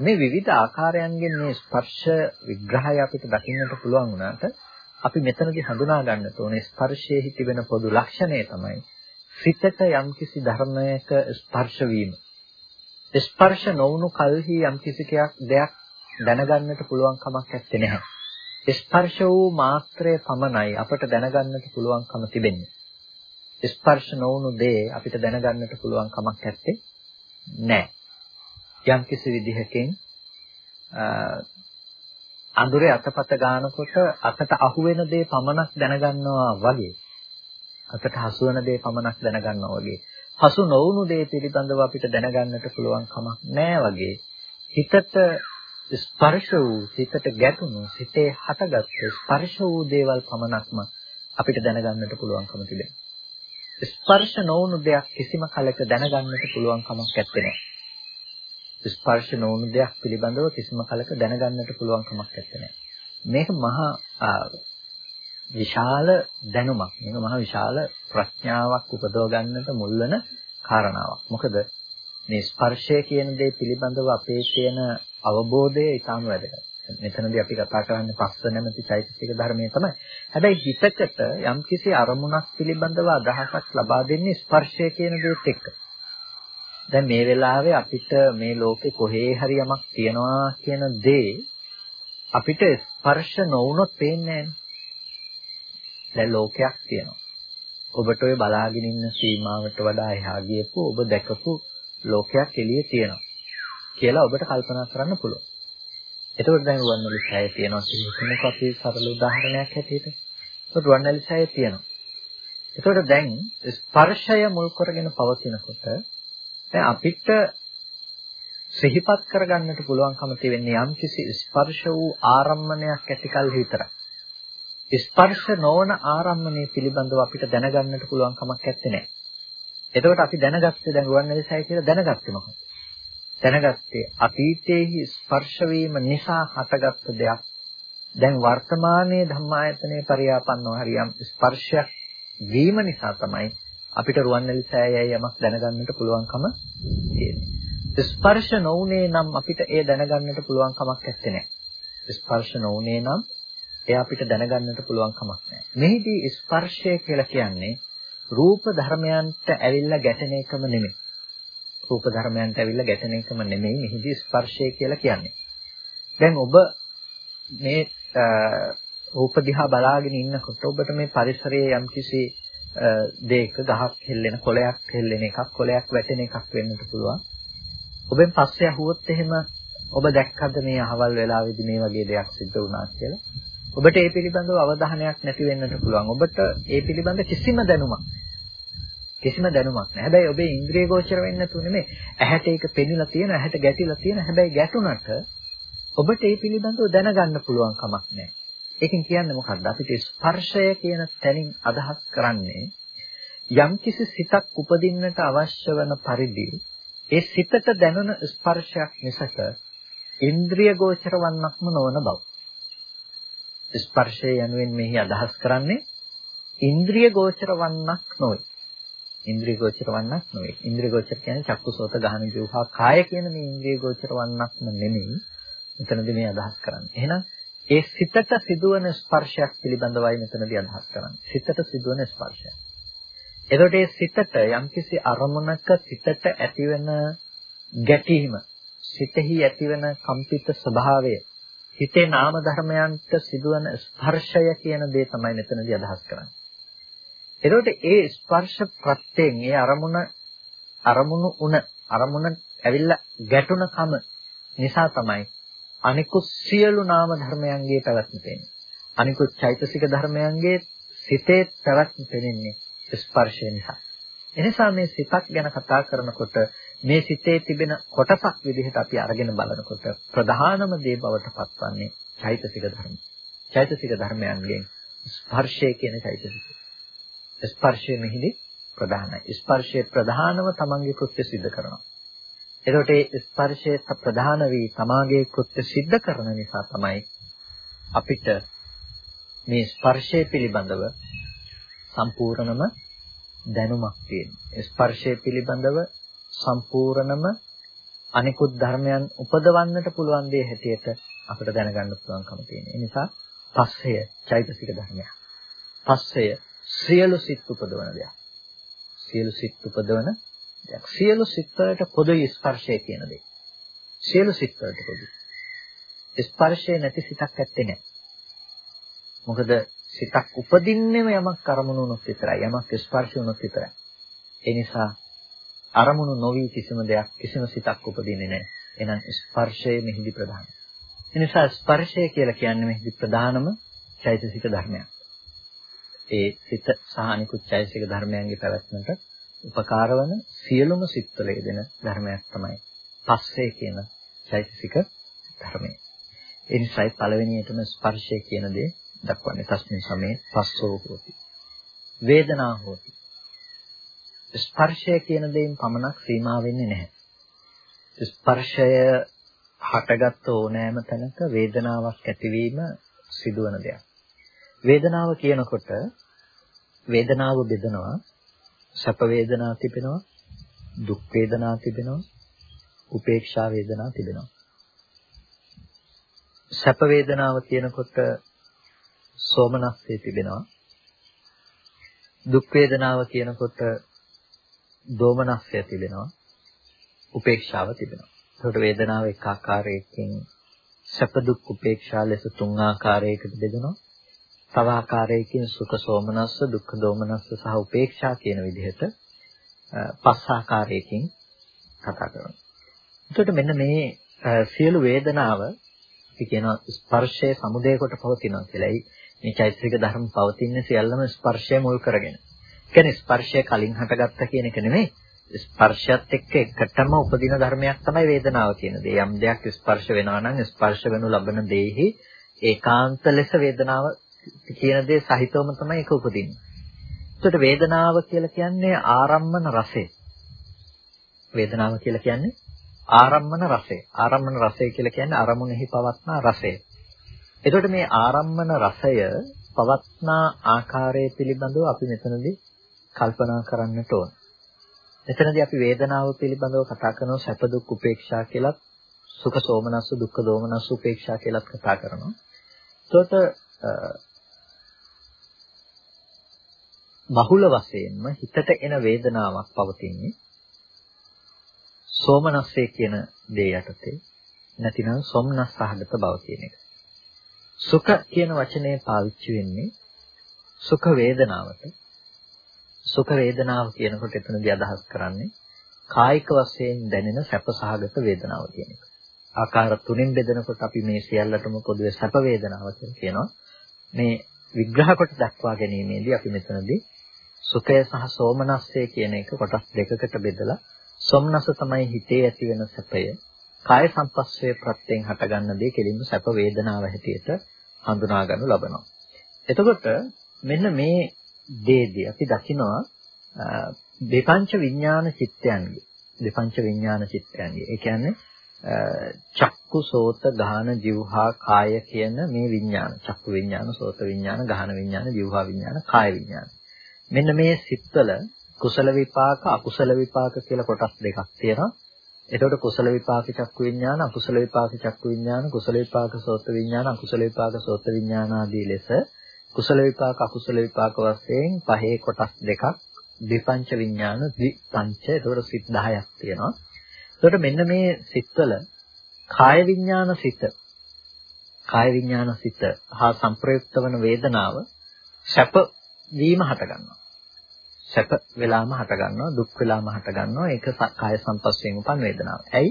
මේ විවිධ ආකාරයන්ගෙන් මේ ස්පර්ශ විග්‍රහය අපිට දකින්නට පුළුවන් වුණාට අපි මෙතනදී හඳුනා ගන්න ඕනේ ස්පර්ශයේ තිබෙන පොදු ලක්ෂණය තමයි සිතට යම්කිසි ධර්මයක ස්පර්ශ වීම. ස්පර්ශ නොවුණු කල්හි යම්කිසි දෙයක් දැනගන්නට පුළුවන් කමක් නැත්තේ නැහැ. ස්පර්ශ වූ මාත්‍රය පමණයි අපට දැනගන්නට පුළුවන්කම තිබෙන්නේ. ස්පර්ශ නොවුණු දේ අපිට දැනගන්නට පුළුවන් කමක් නැත්තේ නැහැ. යම්කිසි විදිහකින් අඳුරේ අතපත ගන්නකොට අතට අහු වෙන දේ පමණක් දැනගන්නවා වගේ අතට හසු වෙන දේ පමණක් දැනගන්නවා වගේ හසු නොවුණු දේ පිළිබඳව අපිට දැනගන්නට පුළුවන් කමක් නැහැ වගේ හිතට ස්පර්ශ වූ සිතට ගැටුණු සිතේ හටගත් ස්පර්ශ වූ දේවල් පමණක්ම අපිට දැනගන්නට පුළුවන්කම තිබෙනවා. ස්පර්ශ නොවුණු දෙයක් කිසිම කලක දැනගන්නට පුළුවන් කමක් නැත්තේ. ස්පර්ශ නොවුණු දෙයක් පිළිබඳව කිසිම කලක දැනගන්නට පුළුවන් කමක් නැත්තේ. මේක මහා විශාල දැනුමක්. මේක මහා විශාල ප්‍රඥාවක් උපදව ගන්නට මුල් වෙන කාරණාවක්. මොකද මේ ස්පර්ශය කියන දේ පිළිබඳව අපේ තියෙන අවබෝධය ඊටම වැදගත්. මෙතනදී අපි කතා කරන්නේ පස්ස නැමැති චෛතසික ධර්මයේ තමයි. හැබැයි හිතකට යම්කිසි අරමුණක් පිළිබඳව අදහසක් ලබා දෙන්නේ ස්පර්ශය කියන දේත් එක්ක. දැන් මේ වෙලාවේ අපිට මේ ලෝකේ කොහේ හරි යමක් තියනවා කියන දේ අපිට ස්පර්ශ නොවුනොත් පේන්නේ දැන් ලෝකයක් තියෙනවා. ඔබට ඔය බලාගෙන ඉන්න සීමාවට වඩා එහා ගියපු ඔබ දැකපු ලෝකයක් එළියේ තියෙනවා. කියලා ඔබට කල්පනා කරන්න පුළුවන්. එතකොට දැන් රුවන්වැලි සෑය තියෙනවා කියනකොට අපි සරල උදාහරණයක් හැටියට. එතකොට රුවන්වැලි සෑය තියෙනවා. එතකොට දැන් ස්පර්ශය මුල් කරගෙන පවතිනකොට දැන් අපිට සිහිපත් කරගන්නට පුළුවන්කම තියෙන්නේ යම්කිසි ස්පර්ශ වූ ආරම්මණයක් ඇතිකල් විතරයි. ස්පර්ශ නොවන ආරම්මණය පිළිබඳව අපිට දැනගන්නට පුළුවන් කමක් නැත්තේ. එතකොට අපි දැනගත්තේ දැන් රුවන්වැලි සෑය කියලා දැනගත්තේ මොකක්ද? දැනගත්තේ අතීතයේ ස්පර්ශ වීම නිසා හටගත්ත දෙයක් දැන් වර්තමානයේ ධම්මායතනයේ පරියාපන්නව හරියම් ස්පර්ශයක් වීම නිසා තමයි අපිට රුවන්වැලි සෑයයි යමක් දැනගන්නට පුළුවන්කම තියෙන්නේ. ස්පර්ශ නොවුනේ නම් අපිට ඒ දැනගන්නට පුළුවන් කමක් නැත්තේ. ස්පර්ශ නොවුනේ නම් ඒ අපිට දැනගන්නට පුළුවන් කමක් නැහැ. මෙහිදී ස්පර්ශය කියලා කියන්නේ රූප ධර්මයන්ට ඇවිල්ලා ගැටෙන එකම නෙමෙයි. රූප ධර්මයන්ට ඇවිල්ලා ගැටෙන එකම නෙමෙයි මෙහිදී ස්පර්ශය කියලා කියන්නේ. දැන් ඔබ මේ රූප දිහා බලාගෙන ඉන්නකොට ඔබට මේ පරිසරයේ යම්කිසි දෙයක ගහක් හෙල්ලෙන කොළයක් හෙල්ලෙන එකක් කොළයක් වැටෙන එකක් වෙන්නත් පුළුවන්. ඔබෙන් පස්සේ අහුවොත් එහෙම ඔබ දැක්කද මේ අහවල් වෙලාවේදී මේ වගේ දෙයක් සිද්ධ වුණා කියලා? ඔබට ඒ පිළිබඳව අවධානයක් නැති වෙන්නත් පුළුවන්. ඔබට ඒ පිළිබඳ කිසිම දැනුමක් කිසිම දැනුමක් නැහැ. හැබැයි ඔබේ ඉන්ද්‍රිය ගෝචර වෙන්නේ නැතුව නෙමෙයි. ඇහැට ඒක පෙනිලා තියෙන, ඇහැට ගැටිලා තියෙන. හැබැයි ගැටුණට ඔබට ඒ පිළිබඳව දැනගන්න පුළුවන් කමක් නැහැ. ඒකෙන් කියන්නේ මොකක්ද? අපිට ස්පර්ශය කියන තැනින් අදහස් කරන්නේ යම්කිසි සිතක් උපදින්නට අවශ්‍ය වන පරිදි ඒ සිතට දැනුන ස්පර්ශයක් මිසක ඉන්ද්‍රිය ගෝචර වන්නක්ම නොවන බව. ස්පර්ශය යනුවෙන් මෙහි අදහස් කරන්නේ ඉන්ද්‍රිය ගෝචර වන්නක් නොවේ. ඉන්ද්‍රිය ගෝචර වන්නක් නෙවෙයි. ඉන්ද්‍රිය ගෝචර කියන්නේ චක්කුසෝත ගහන ජීවහා කාය කියන මේ ඉන්ද්‍රිය ගෝචර වන්නක්ම නෙමෙයි. මෙතනදී මේ අදහස් කරන්නේ. එහෙනම් ඒ සිතට සිදුවන ස්පර්ශයක් පිළිබඳවයි මෙතනදී අදහස් කරන්නේ. සිතට සිදුවන ස්පර්ශයක්. එතකොට ඒ සිතට යම්කිසි අරමුණක සිතට ඇතිවෙන ගැටීම, සිතෙහි ඇතිවෙන කම්පිත ස්වභාවය, හිතේ නාම ධර්මයන්ට සිදුවන ස්පර්ශය කියන දේ තමයි මෙතනදී අදහස් කරන්නේ. එතකොට ඒ ස්පර්ශ ප්‍රත්‍යයෙන් ඒ අරමුණ අරමුණු උන අරමුණ ඇවිල්ලා ගැටුණ කම නිසා තමයි අනිකුත් සියලු නාම ධර්මයන්ගේ පැවැත්ම පේන්නේ. අනිකුත් චෛතසික ධර්මයන්ගේ සිතේ පැවැත්ම පෙනෙන්නේ ස්පර්ශය නිසා. එනිසා මේ සිතක් ගැන කතා කරනකොට මේ සිතේ තිබෙන කොටසක් විදිහට අපි අරගෙන බලනකොට ප්‍රධානම දේ බවට පත්වන්නේ චෛතසික ධර්ම. චෛතසික ධර්මයන්ගෙන් ස්පර්ශය කියන චෛතසික. ස්පර්ශය මෙහිදී ප්‍රධානයි. ස්පර්ශය ප්‍රධානව තමන්ගේ කෘත්‍ය සිද්ධ කරනවා. එතකොට ඒ ස්පර්ශයේ ප්‍රධාන වී තමාගේ කෘත්‍ය સિદ્ધ කරන නිසා තමයි අපිට මේ ස්පර්ශය පිළිබඳව සම්පූර්ණම දැනුමක් තියෙනවා. ස්පර්ශය පිළිබඳව සම්පූර්ණම අනිකුත් ධර්මයන් උපදවන්නට පුළුවන් දේ හැටියට අපිට දැනගන්න පුළුවන්කම තියෙනවා. ඒ නිසා පස්සය චෛතසික ධර්මයක්. පස්සය සියලු සිත් උපදවන දෙයක්. සියලු සිත් උපදවන දෙයක්. සියලු සිත් වලට පොදුයි ස්පර්ශය කියන දේ. සියලු සිත් වලට පොදුයි. ස්පර්ශය නැති සිතක් ඇත්තේ නැහැ. මොකද සිතක් උපදින්නේම යමක් අරමුණු වුණොත් විතරයි. යමක් ස්පර්ශ වුණොත් විතරයි. ඒ නිසා අරමුණු නොවි කිසිම දෙයක් කිසිම සිතක් උපදින්නේ නැහැ. එහෙනම් ස්පර්ශය මෙහිදී ප්‍රධානයි. ඒ නිසා ස්පර්ශය කියලා කියන්නේ මෙහිදී ප්‍රධානම චෛතසික ධර්මයක්. ඒ සිත සහ අනිකුත් චෛතසික ධර්මයන්ගේ පැවැත්මට උපකාර වන සියලුම සිත්වල යෙදෙන ධර්මයක් තමයි පස්සේ කියන චෛතසික ධර්මය. ඒ නිසායි පළවෙනියටම ස්පර්ශය කියන දේ දක්වන්නේ තස්මින් සමේ පස්සෝ හෝති. වේදනා හෝති. ස්පර්ශය කියන දෙයින් පමණක් සීමා වෙන්නේ නැහැ. ස්පර්ශය හටගත් ඕනෑම තැනක වේදනාවක් ඇතිවීම සිදුවන දෙයක්. වේදනාව කියනකොට වේදනාව බෙදනවා සැප වේදනා තිබෙනවා දුක් වේදනා තිබෙනවා උපේක්ෂා වේදනා තිබෙනවා සැප වේදනාව කියනකොට සෝමනස්සේ තිබෙනවා. දුක් වේදනාව කියනකොට දෝමනස්සය තිබෙනවා. උපේක්ෂාව තිබෙනවා. ඒකට වේදනාව එක ආකාරයකින් සැප දුක් උපේක්ෂා ලෙස තුන් ආකාරයකට බෙදෙනවා. තව ආකාරයකින් සුඛ සෝමනස්ස දුක්ඛ දෝමනස්ස සහ උපේක්ෂා කියන විදිහට පස් ආකාරයකින් කතා කරනවා. එතකොට මෙන්න මේ සියලු වේදනාව අපි කියන ස්පර්ශයේ සමුදය කොට පවතිනවා කියලායි මේ චෛත්‍යික ධර්ම පවතින්නේ සියල්ලම ස්පර්ශය මුල් කරගෙන. කියන්නේ ස්පර්ශය කලින් හටගත්ත කියන එක නෙමෙයි. ස්පර්ශයත් එක්ක එකටම උපදින ධර්මයක් තමයි වේදනාව කියන දේ. යම් දෙයක් ස්පර්ශ වෙනවා නම් ස්පර්ශ වෙනු ලබන දෙෙහි ඒකාන්ත ලෙස වේදනාව කියන දේ සහිතවම තමයි ඒක උපදින්නේ. ඒකට වේදනාව කියලා කියන්නේ ආරම්මන රසය. වේදනාව කියලා කියන්නේ ආරම්මන රසය. ආරම්මන රසය කියලා කියන්නේ අරමුණෙහි පවත්නා රසය. එතකොට මේ ආරම්මන රසය පවත්නා ආකාරය පිළිබඳව අපි මෙතනදී කල්පනා කරන්නට ඕන. එතනදී අපි වේදනාව පිළිබඳව කතා කරනවා සැප දුක් උපේක්ෂා කියලා සුඛ සෝමනස්ස දුක්ඛ දෝමනස්ස උපේක්ෂා කියලා කතා කරනවා. එතකොට බහුල වශයෙන්ම හිතට එන වේදනාවක් පවතින්නේ සෝමනස්සේ කියන දේ යටතේ නැතිනම් සොම්නස් සහගත බව කියන එක. සුඛ කියන වචනේ පාවිච්චි වෙන්නේ සුඛ වේදනාවට. සුඛ වේදනාව කියනකොට එතනදී අදහස් කරන්නේ කායික වශයෙන් දැනෙන සැපසහගත වේදනාව කියන එක. ආකාර තුනෙන් බෙදනකොට අපි මේ සියල්ලටම පොදුවේ සැප වේදනාව කියලා කියනවා. මේ විග්‍රහ කොට දක්වා ගැනීමේදී අපි මෙතනදී සුඛය සහ සෝමනස්සය කියන එක කොටස් දෙකකට බෙදලා සොම්නස තමයි හිතේ ඇති වෙන සැපය. කාය සංපස්සේ ප්‍රත්‍යයෙන් හටගන්න දේ කෙලින්ම සැප වේදනාව හැටියට හඳුනා ගන්නු ලබනවා. එතකොට මෙන්න මේ දේදී අපි දකිනවා දෙපංච විඥාන චිත්තයන්ගේ දෙපංච විඥාන චිත්තයන්ගේ ඒ කියන්නේ චක්කු සෝත ගාන જીවහා කාය කියන මේ විඥාන චක්කු විඥාන සෝත විඥාන ගාන විඥාන જીවහා විඥාන කාය විඥාන. මෙන්න මේ සිත්වල කුසල විපාක අකුසල විපාක කියලා කොටස් දෙකක් තියෙනවා. එතකොට කුසල විපාක චක්කු විඥාන අකුසල විපාක චක්කු විඥාන කුසල විපාක සෝත විඥාන අකුසල විපාක සෝත විඥාන ආදී ලෙස කුසල විපාක අකුසල විපාක වශයෙන් පහේ කොටස් දෙකක්. විපංච විඥාන ද්විපංච. එතකොට සිත් 10ක් තියෙනවා. එතකොට මෙන්න මේ සිත්වල කාය විඥාන සිත කාය විඥාන සිත හා සංප්‍රයුක්ත වන වේදනාව සැප වීම හට ගන්නවා. සැප වෙලාම හට ගන්නවා දුක් වෙලාම හට ගන්නවා ඒක කාය සංපස්යෙන් උපන් වේදනාව. ඇයි?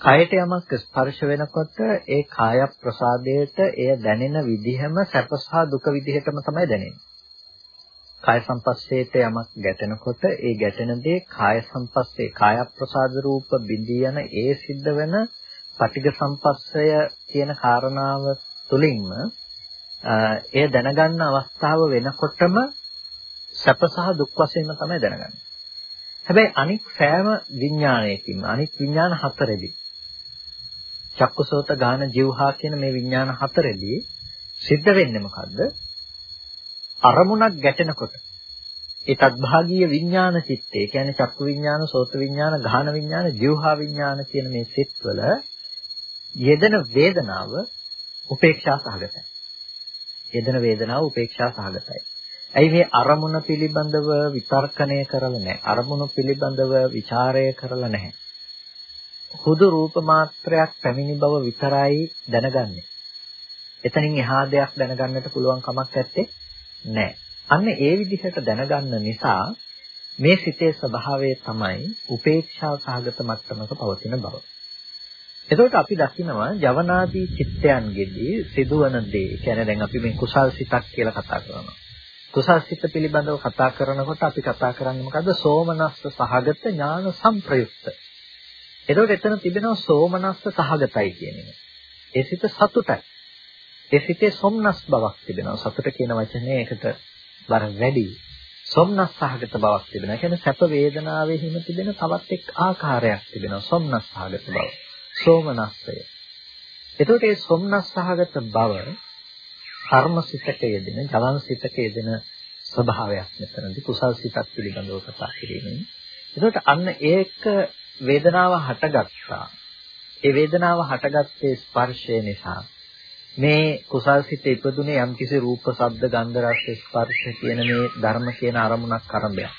කයට යමක් ස්පර්ශ වෙනකොට ඒ කාය ප්‍රසාදයට එය දැනෙන විදිහම සැප සහ දුක විදිහටම තමයි දැනෙන්නේ. කාය සංපස්සේට යමක් ගැටෙනකොට ඒ ගැටෙන දේ කාය සංපස්සේ කාය ප්‍රසාද රූප බිඳී යන ඒ සිද්ධ වෙන පටිඝ සංපස්සය කියන කාරණාව තුලින්ම එය දැනගන්න අවස්ථාව වෙනකොටම සැප සහ දුක් වශයෙන්ම තමයි දැනගන්නේ. හැබැයි අනික් සෑම විඥානයකින්ම අනික් විඥාන හතරෙදි චක්කුසෝත ගාන જીවහා කියන මේ විඥාන හතරෙදී සිද්ධ වෙන්නේ මොකද්ද? අරමුණක් ගැටෙනකොට ඒ තත්භාගීය විඥාන චිත්තේ කියන්නේ චක්කු විඥාන, සෝත විඥාන, ගාහන විඥාන, ජීවහා විඥාන කියන මේ සිත්වල යෙදෙන වේදනාව උපේක්ෂා සහගතයි. යෙදෙන වේදනාව උපේක්ෂා සහගතයි. ඇයි මේ අරමුණ පිළිබඳව විතර්කණය කරලා නැහැ. අරමුණ පිළිබඳව ਵਿਚාරය කරලා නැහැ. හුදු රූප මාත්‍රයක් පැමිණි බව විතරයි දැනගන්නේ. එතනින් එහා දෙයක් දැනගන්නට පුළුවන් කමක් නැත්තේ නැහැ. අන්න ඒ විදිහට දැනගන්න නිසා මේ සිතේ ස්වභාවය තමයි උපේක්ෂා සහගත මට්ටමක පවතින බව. එතකොට අපි දකිනවා ජවනාදී චිත්තයන්ගෙදී සිදුවන දේ කියන්නේ දැන් අපි මේ කුසල් සිතක් කියලා කතා කරනවා. කුසල් සිත පිළිබඳව කතා කරනකොට අපි කතා කරන්නේ මොකද්ද? සෝමනස්ස සහගත ඥාන සංප්‍රයුක්ත. එතකොට එතන තිබෙනවා සෝමනස්ස සහගතයි කියන එක. ඒ සිත සතුටයි. ඒ සිතේ සොම්නස් බවක් තිබෙනවා. සතුට කියන වචනේ ඒකට බර වැඩි. සොම්නස් සහගත බවක් තිබෙනවා. කියන්නේ සැප වේදනාවේ හිම තිබෙන තවත් එක් ආකාරයක් තිබෙනවා. සොම්නස් සහගත බව. සෝමනස්සය. එතකොට මේ සොම්නස් සහගත බව කර්මසිතක යෙදෙන, ජවන්සිතක යෙදෙන ස්වභාවයක් මෙතනදී කුසල් සිතක් පිළිබඳව කතා කිරීමෙන්. එතකොට අන්න ඒක වේදනාව හටගත්තා. ඒ වේදනාව හටගත්තේ ස්පර්ශය නිසා. මේ කුසල් සිත ඉපදුනේ යම්කිසි රූප, ශබ්ද, ගන්ධ, රස, ස්පර්ශ කියන මේ ධර්ම කියන අරමුණක් කරඹයක්.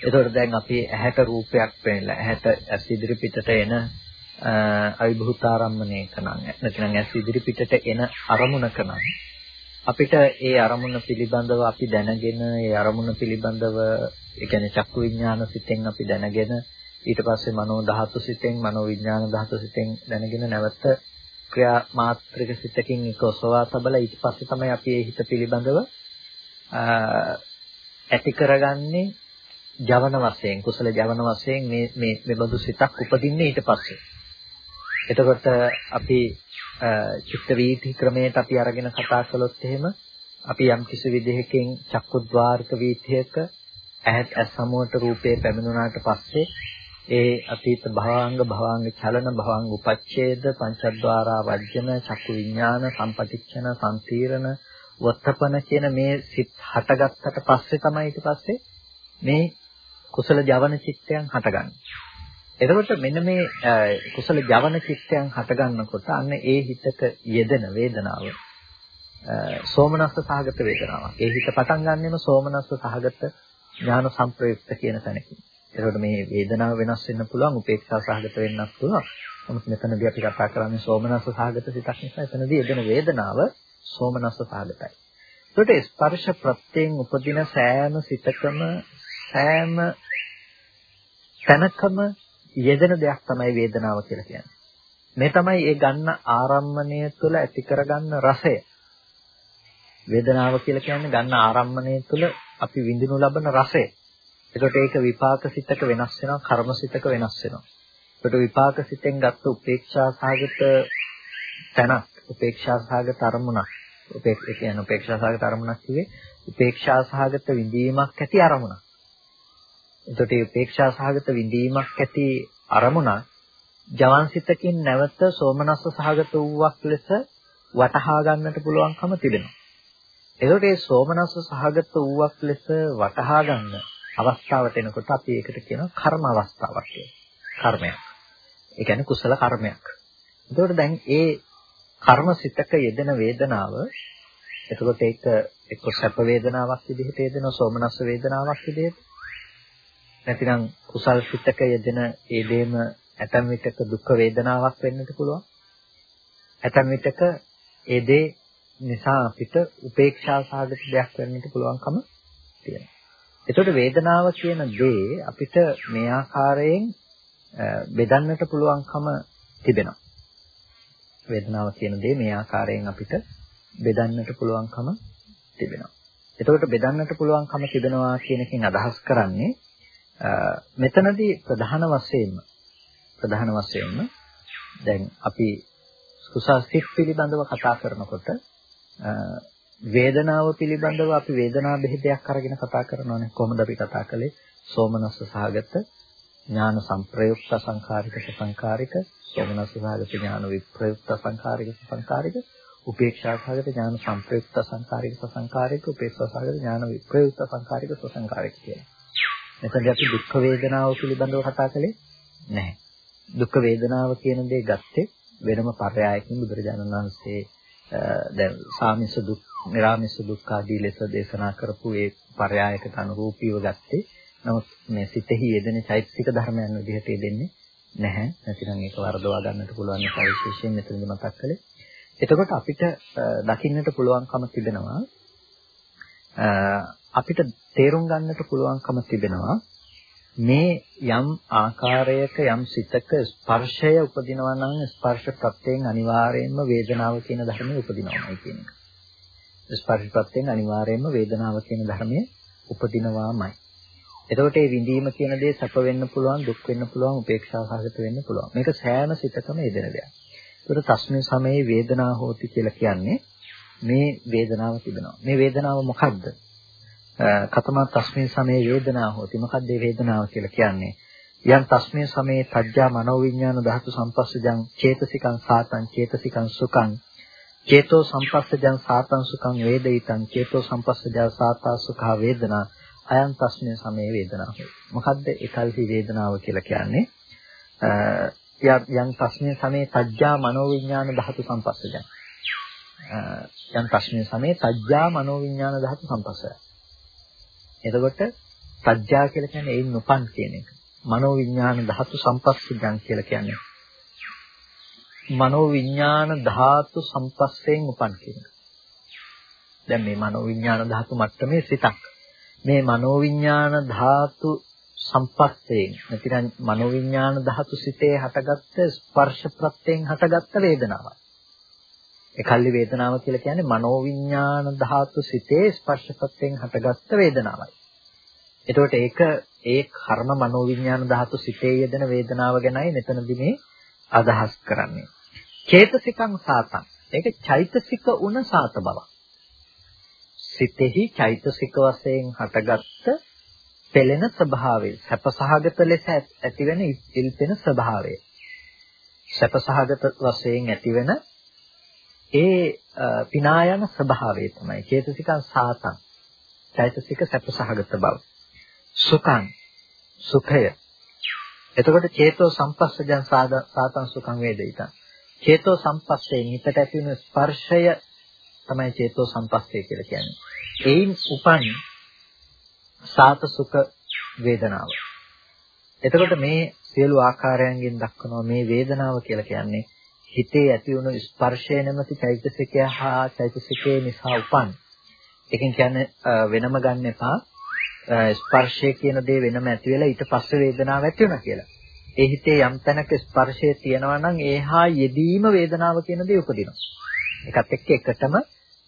එතකොට දැන් අපි ඇහැට රූපයක් පෙන්නලා ඇහැට ඇස් ඉදිරි පිටට එන අවිභූතාරම්මණයක නම් නැත්නම් ඇස් ඉදිරි පිටට එන අරමුණක නම් අපිට ඒ අරමුණ පිළිබඳව අපි දැනගෙන ඒ අරමුණ පිළිබඳව ඒ කියන්නේ චක්කු විඥාන සිතෙන් අපි දැනගෙන ඊට පස්සේ මනෝ ධාතු සිතෙන් මනෝ විඥාන ධාතු සිතෙන් දැනගෙන නැවත ක්‍රියා මාත්‍රික සිතකින් එක ඔසවා තබලා ඊට පස්සේ තමයි අපි ඒ හිත පිළිබඳව ඇති කරගන්නේ ජවන වශයෙන් කුසල ජවන වශයෙන් මේ මේ මෙබඳු සිතක් උපදින්නේ ඊට පස්සේ. එතකොට අපි චිත්ත වීති ක්‍රමයට අපි අරගෙන කතා කළොත් එහෙම අපි යම් කිසි විදිහකින් චක්කුද්්වාරක වීතියක ඇහත් ඇස් සමුවට රූපේ පැමිණුණාට පස්සේ ඒ අතීත භවාංග භවාංග චලන භවාංග උපච්ඡේද පංචද්වාරා වජ්ජන චක්කු විඥාන සම්පටිච්ඡන සම්තීරණ වත්තපන කියන මේ සිත් හටගත්තට පස්සේ තමයි ඊට පස්සේ මේ කුසල ජවන චිත්තයන් හටගන්නේ එතකොට මෙන්න මේ කුසල ජවන චිත්තයන් හටගන්නකොට අන්න ඒ හිතක යෙදෙන වේදනාව සෝමනස්ස සහගත වේදනාවක්. ඒ හිත පටන් ගන්නෙම සෝමනස්ස සහගත ඥාන සංප්‍රයුක්ත කියන තැනකින්. එතකොට මේ වේදනාව වෙනස් වෙන්න පුළුවන්, උපේක්ෂා සහගත වෙන්නත් පුළුවන්. නමුත් මෙතනදී අපි කතා කරන්නේ සෝමනස්ස සහගත සිතක් නිසා එතනදී යෙදෙන වේදනාව සෝමනස්ස සහගතයි. එතකොට ස්පර්ශ ප්‍රත්‍යයෙන් උපදින සෑම සිතකම සෑම තැනකම යෙදෙන දෙයක් තමයි වේදනාව කියලා කියන්නේ. මේ තමයි ඒ ගන්න ආරම්මණය තුළ ඇති කරගන්න රසය. වේදනාව කියලා කියන්නේ ගන්න ආරම්මණය තුළ අපි විඳිනු ලබන රසය. ඒකට ඒක විපාක සිතක වෙනස් වෙනවා, කර්ම සිතක වෙනස් වෙනවා. ඒකට විපාක සිතෙන් ගත්ත උපේක්ෂා සාගත තැනක්, උපේක්ෂා සාගත අරමුණක්. උපේක්ෂා කියන්නේ උපේක්ෂා සාගත අරමුණක් කිව්වේ උපේක්ෂා සාගත විඳීමක් ඇති අරමුණක්. එතකොට මේ උපේක්ෂා සහගත විඳීමක් ඇති අරමුණක් ජවන්සිතකින් නැවත සෝමනස්ස සහගත වූවක් ලෙස වටහා ගන්නට පුළුවන්කම තිබෙනවා. එතකොට මේ සෝමනස්ස සහගත වූවක් ලෙස වටහා ගන්න අවස්ථාවට එනකොට අපි ඒකට කියනවා කර්ම අවස්ථාවක් කියලා. කර්මයක්. ඒ කියන්නේ කුසල කර්මයක්. එතකොට දැන් ඒ කර්මසිතක යෙදෙන වේදනාව එතකොට ඒක එක්ක සැප වේදනාවක් විදිහට යෙදෙනවා සෝමනස්ස වේදනාවක් විදිහට නැතිනම් කුසල් සිතක යෙදෙන ඒ දෙයම ඇතම් විටක දුක් වේදනාවක් වෙන්නත් පුළුවන්. ඇතම් විටක ඒ දේ නිසා අපිට උපේක්ෂා සාගත දෙයක් වෙන්නත් පුළුවන්කම තියෙනවා. එතකොට වේදනාව කියන දේ අපිට මේ ආකාරයෙන් බෙදන්නට පුළුවන්කම තිබෙනවා. වේදනාව කියන දේ මේ ආකාරයෙන් අපිට බෙදන්නට පුළුවන්කම තිබෙනවා. එතකොට බෙදන්නට පුළුවන්කම තිබෙනවා කියන එකෙන් අදහස් කරන්නේ මෙතනදී ප්‍රධාන වශයෙන්ම ප්‍රධාන වශයෙන්ම දැන් අපි කුසල් සිත් පිළිබඳව කතා කරනකොට වේදනාව පිළිබඳව අපි වේදනා බෙහෙතයක් අරගෙන කතා කරනවානේ කොහොමද අපි කතා කළේ සෝමනස්ස සහගත ඥාන සංප්‍රයුක්ත සංඛාරික සංඛාරික සෝමනස්ස සහගත ඥාන විප්‍රයුක්ත සංඛාරික සංඛාරික උපේක්ෂා සහගත ඥාන සංප්‍රයුක්ත සංඛාරික සංඛාරික උපේක්ෂා සහගත ඥාන විප්‍රයුක්ත සංඛාරික සංඛාරික කියලා. මෙතනදී අපි දුක් වේදනාව පිළිබඳව කතා කළේ නැහැ. දුක් වේදනාව කියන දේ ගත්තේ වෙනම පරයයකින් බුදුරජාණන් වහන්සේ දැන් සාමිස දුක්, නිරාමිස දුක් ආදී ලෙස දේශනා කරපු ඒ පරයයකට අනුරූපීව ගත්තේ. නමුත් මේ සිතෙහි යෙදෙන චෛතසික ධර්මයන් විදිහට යෙදෙන්නේ නැහැ. නැතිනම් ඒක වරදවා ගන්නට පුළුවන් නිසා විශේෂයෙන් මෙතනදි මතක් කළේ. එතකොට අපිට දකින්නට පුළුවන්කම තිබෙනවා අපිට තේරුම් ගන්නට පුළුවන්කම තිබෙනවා මේ යම් ආකාරයක යම් සිතක ස්පර්ශය උපදිනවා නම් ස්පර්ශ ප්‍රත්‍යයෙන් අනිවාර්යයෙන්ම වේදනාව කියන ධර්මය උපදිනවායි කියන එක. ස්පර්ශ ප්‍රත්‍යයෙන් අනිවාර්යයෙන්ම වේදනාව කියන ධර්මය උපදිනවාමයි. එතකොට මේ විඳීම කියන දේ සැප වෙන්න පුළුවන්, දුක් වෙන්න පුළුවන්, උපේක්ෂා සහගත වෙන්න පුළුවන්. මේක සෑම සිතකම යෙදෙන දෙයක්. ඒකට තස්මේ සමයේ වේදනා හෝති කියලා කියන්නේ මේ වේදනාව තිබෙනවා. මේ වේදනාව මොකක්ද? කතමා තස්මේ සමේ වේදනා හොති. මොකක්ද මේ වේදනාව කියලා කියන්නේ? යම් තස්මේ සමේ තජ්ජා මනෝවිඤ්ඤාණ ධාතු සම්පස්සජං චේතසිකං සාතං චේතසිකං සුඛං. චේතෝ සම්පස්සජං සාතං සුඛං වේදිතං චේතෝ සම්පස්සජා සාතා සුඛා වේදනා. අයං තස්මේ සමේ වේදනා මොකද්ද ඒකල්හි වේදනාව කියලා කියන්නේ? යම් තස්මේ සමේ තජ්ජා මනෝවිඤ්ඤාණ ධාතු සම්පස්සජං. යම් තස්මේ සමේ තජ්ජා මනෝවිඤ්ඤාණ ධාතු සම්පස්සජං. එතකොට සත්‍යා කියලා කියන්නේ ඒන් උපන් කියන එක. මනෝ විඥාන ධාතු සම්පස්සජං කියලා කියන්නේ. මනෝ විඥාන ධාතු සම්පස්සයෙන් උපන් කියන එක. දැන් මේ මනෝ විඥාන ධාතු මට්ටමේ සිතක්. මේ මනෝ විඥාන ධාතු සම්පස්සයෙන් නැතිනම් මනෝ විඥාන ධාතු සිතේ හටගත්ත ස්පර්ශ ප්‍රත්‍යයෙන් හටගත්ත වේදනාවක්. එකල්ලි වේදනාව කියලා කියන්නේ මනෝවිඤ්ඤාණ ධාතු සිතේ ස්පර්ශපත්යෙන් හටගත්ත වේදනාවයි. එතකොට ඒක ඒ කර්ම මනෝවිඤ්ඤාණ ධාතු සිතේ යෙදෙන වේදනාව ගැනයි මෙතනදී මේ අදහස් කරන්නේ. චේතසිකං සාතං. ඒක චෛතසික උන සාත බව. සිතෙහි චෛතසික වශයෙන් හටගත්ත පෙළෙන ස්වභාවය, සැපසහගත ලෙස ඇතිවෙන ඉල්පෙන ස්වභාවය. සැපසහගත වශයෙන් ඇතිවෙන ඒ පිනා යන ස්වභාවය තමයි චේතසිකං සාතං. චෛතසික සැපසහගත බව. සුඛං සුඛය. එතකොට චේතෝ සම්පස්සජං සාතං සුඛං වේදිතං. චේතෝ සම්පස්සේ හිතට ඇති වෙන ස්පර්ශය තමයි චේතෝ සම්පස්සේ කියලා කියන්නේ. ඒයින් උපන් සාත සුඛ වේදනාව. එතකොට මේ සියලු ආකාරයන්ගෙන් දක්වනවා මේ වේදනාව කියලා කියන්නේ හිතේ ඇති වුණු ස්පර්ශය නැමැති චෛතසිකය හා චෛතසිකයේ නිසා උපන්. ඒකෙන් කියන්නේ වෙනම ගන්න එපා. ස්පර්ශය කියන දේ වෙනම ඇති වෙලා ඊට පස්සේ වේදනාව ඇති වෙනවා කියලා. ඒ හිතේ යම් තැනක ස්පර්ශය තියෙනවා නම් ඒහා යෙදීම වේදනාව කියන දේ උපදිනවා. ඒකත් එක්ක එකටම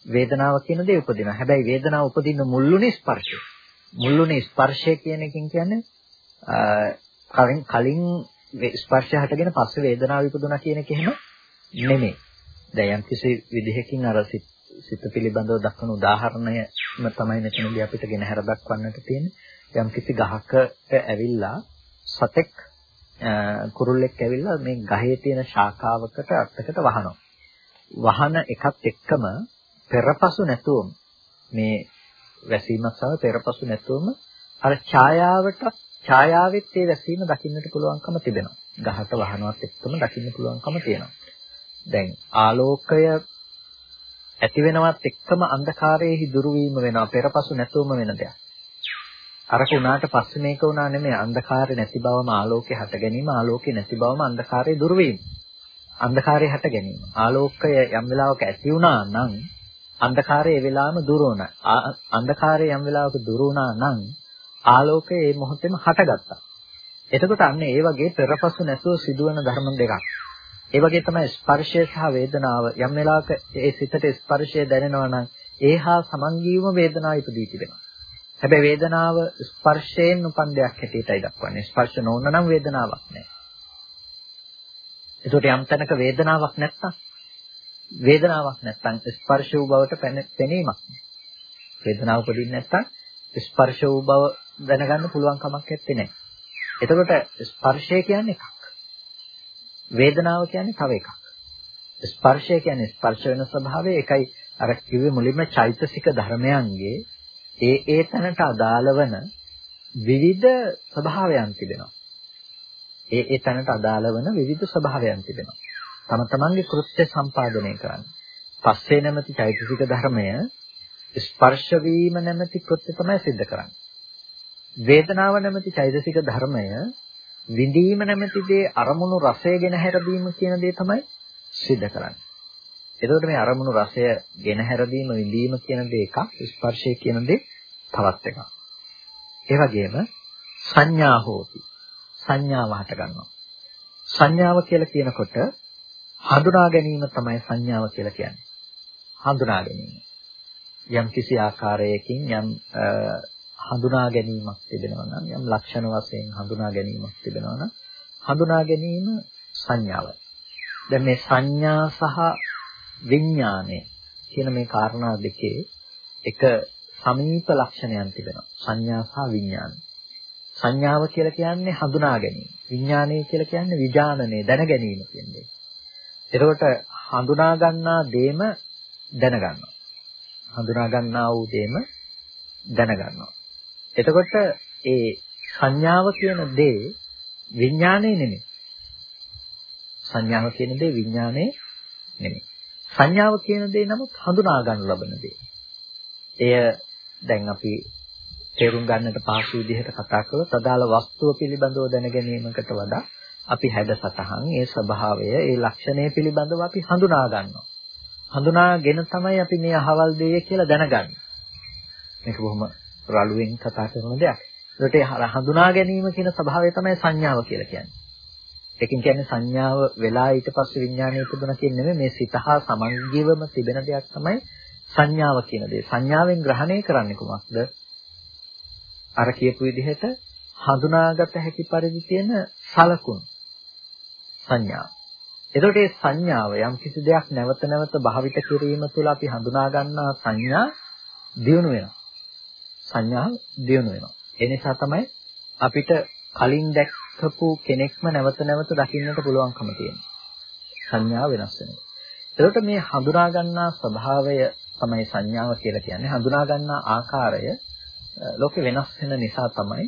වේදනාව කියන දේ උපදිනවා. හැබැයි වේදනාව උපදින්න මුල්ුනේ ස්පර්ශය. මුල්ුනේ ස්පර්ශය කියන එකෙන් කියන්නේ කලින් කලින් ස්පර්ශය හටගෙන පස්සේ වේදනාව ඉපදුනා කියන එක එහෙම නෙමෙයි. දැන් යම් කිසි විදිහකින් අර සිත පිළිබඳව දක්වන උදාහරණයම තමයි මෙතනදී අපිට ගෙන හැර දක්වන්නට තියෙන්නේ. යම් කිසි ගහකට ඇවිල්ලා සතෙක් කුරුල්ලෙක් ඇවිල්ලා මේ ගහේ තියෙන ශාඛාවකට අත්තකට වහනවා. වහන එකත් එක්කම පෙරපසු නැතුවම මේ වැසීමක් සම පෙරපසු නැතුවම අර ඡායාවට ඡායාවෙත් ඒ වැසීම දකින්නට පුළුවන්කම තිබෙනවා. ගහට වහනවත් එක්කම දකින්න පුළුවන්කම තියෙනවා. දැන් ආලෝකය ඇති වෙනවත් එක්කම අන්ධකාරයේ දුරු වීම වෙනවා පෙරපසු නැතුවම වෙන දෙයක්. අරක උනාට පස්සේ මේක උනා නෙමෙයි අන්ධකාරය නැති බවම ආලෝකේ හට ගැනීම ආලෝකේ නැති බවම අන්ධකාරයේ දුරු වීම. අන්ධකාරය හට ගැනීම. ආලෝකය යම් වෙලාවක ඇති වුණා නම් අන්ධකාරය ඒ වෙලාවම දුර වුණා. අන්ධකාරය යම් වෙලාවක දුර වුණා නම් ආලෝකය ඒ මොහොතේම හටගත්තා. එතකොට අන්න ඒ වගේ පෙරපසු නැතුව සිදුවන ධර්ම දෙකක්. ඒ වගේ තමයි ස්පර්ශය සහ වේදනාව යම් වෙලාවක ඒ සිතට ස්පර්ශය දැනෙනවා නම් ඒහා සමංගීවම වේදනාව ඉදදී තිබෙනවා. හැබැයි වේදනාව ස්පර්ශයෙන් උපන් දෙයක් හැටියටයි දක්වන්නේ. ස්පර්ශ නොවන නම් වේදනාවක් නැහැ. ඒකට යම් තැනක වේදනාවක් නැත්තම් වේදනාවක් නැත්නම් ස්පර්ශ වූ බවට පෙනීමක් වේදනාව උපදින්නේ නැත්නම් ස්පර්ශ වූ බව දැනගන්න පුළුවන් කමක් නැත්තේ. එතකොට ස්පර්ශය කියන්නේ එකක්. වේදනාව කියන්නේ තව එකක්. ස්පර්ශය කියන්නේ ස්පර්ශ වෙන ස්වභාවය එකයි අර කිව්වේ මුලින්ම චෛතසික ධර්මයන්ගේ ඒ ඒ තැනට අදාළ වන විවිධ ස්වභාවයන් තිබෙනවා. ඒ ඒ තැනට අදාළ වන විවිධ ස්වභාවයන් තිබෙනවා. තම තමන්ගේ කෘත්‍ය සම්පාදනය කරන්න. පස්සේ නැමැති චෛතසික ධර්මය ස්පර්ශ වීම නැමැති කෘත්‍ය තමයි සිද්ධ කරන්නේ. වේදනාව නැමැති චෛතසික ධර්මය විඳීම නැමැති දේ අරමුණු රසය ගෙන හැරදීම කියන දේ තමයි සිද්ධ කරන්නේ. එතකොට මේ අරමුණු රසය ගෙන හැරදීම විඳීම කියන දේ එකක් ස්පර්ශය කියන දේ තවත් එකක්. ඒ වගේම සංඥා හෝති. සංඥාව හට ගන්නවා. සංඥාව කියලා කියනකොට හඳුනා ගැනීම තමයි සංඥාව කියලා කියන්නේ. හඳුනා ගැනීම. යම් කිසි ආකාරයකින් යම් හඳුනා ගැනීමක් තිබෙනවා නම් යම් ලක්ෂණ වශයෙන් හඳුනා ගැනීමක් තිබෙනවා නම් හඳුනා ගැනීම සංඥාවයි. දැන් මේ සංඥා සහ විඥානය කියන මේ කාරණා දෙකේ එක සමීප ලක්ෂණයන් තිබෙනවා. සංඥා සහ විඥාන. සංඥාව කියලා කියන්නේ හඳුනා ගැනීම. විඥානය කියලා කියන්නේ විඥානනය දැන ගැනීම කියන්නේ. එතකොට හඳුනා ගන්නා දේම දැනගන්නවා. හඳුනා ගන්නා වූ දේම දැනගන්නවා. එතකොට ඒ සංඥාව කියන දේ විඥානය නෙමෙයි. සංඥාව කියන දේ විඥානය නෙමෙයි. සංඥාව කියන දේ නමුත් හඳුනා ගන්න ලබන දේ. එය දැන් අපි තේරුම් ගන්නට පහසු විදිහට කතා කළොත් අදාළ වස්තුව පිළිබඳව දැන ගැනීමකට වඩා අපි හැඩ සතහන්, ඒ ස්වභාවය, ඒ ලක්ෂණය පිළිබඳව අපි හඳුනා ගන්නවා. හඳුනාගෙන තමයි අපි මේ අහවල් දෙය කියලා දැනගන්නේ. මේක බොහොම රළුවෙන් කතා කරන දෙයක්. ඒකට හඳුනා ගැනීම කියන ස්වභාවය තමයි සංඥාව කියලා කියන්නේ. ඒකෙන් කියන්නේ සංඥාව වෙලා ඊට පස්සේ විඥානය තිබුණා කියන්නේ නෙමෙයි මේ සිත හා සමගියවම තිබෙන දෙයක් තමයි සංඥාව කියන දේ. සංඥාවෙන් ග්‍රහණය කරන්නේ කුමක්ද? අර කියපු විදිහට හඳුනාගත හැකි පරිදි තියෙන සලකුණු සංඥා. එතකොට මේ සංඥාව යම් කිසි දෙයක් නැවත නැවත භාවිත කිරීම තුළ අපි හඳුනා ගන්නා සංඥා දියුණු වෙනවා. සංඥා දියුණු වෙනවා. ඒ නිසා තමයි අපිට කලින් දැක්කපු කෙනෙක්ම නැවත නැවත දකින්නට පුළුවන්කම තියෙන්නේ. සංඥා වෙනස් වෙනවා. එතකොට මේ හඳුනා ගන්නා ස්වභාවය තමයි සංඥාව කියලා කියන්නේ. හඳුනා ගන්නා ආකාරය ලෝකේ වෙනස් වෙන නිසා තමයි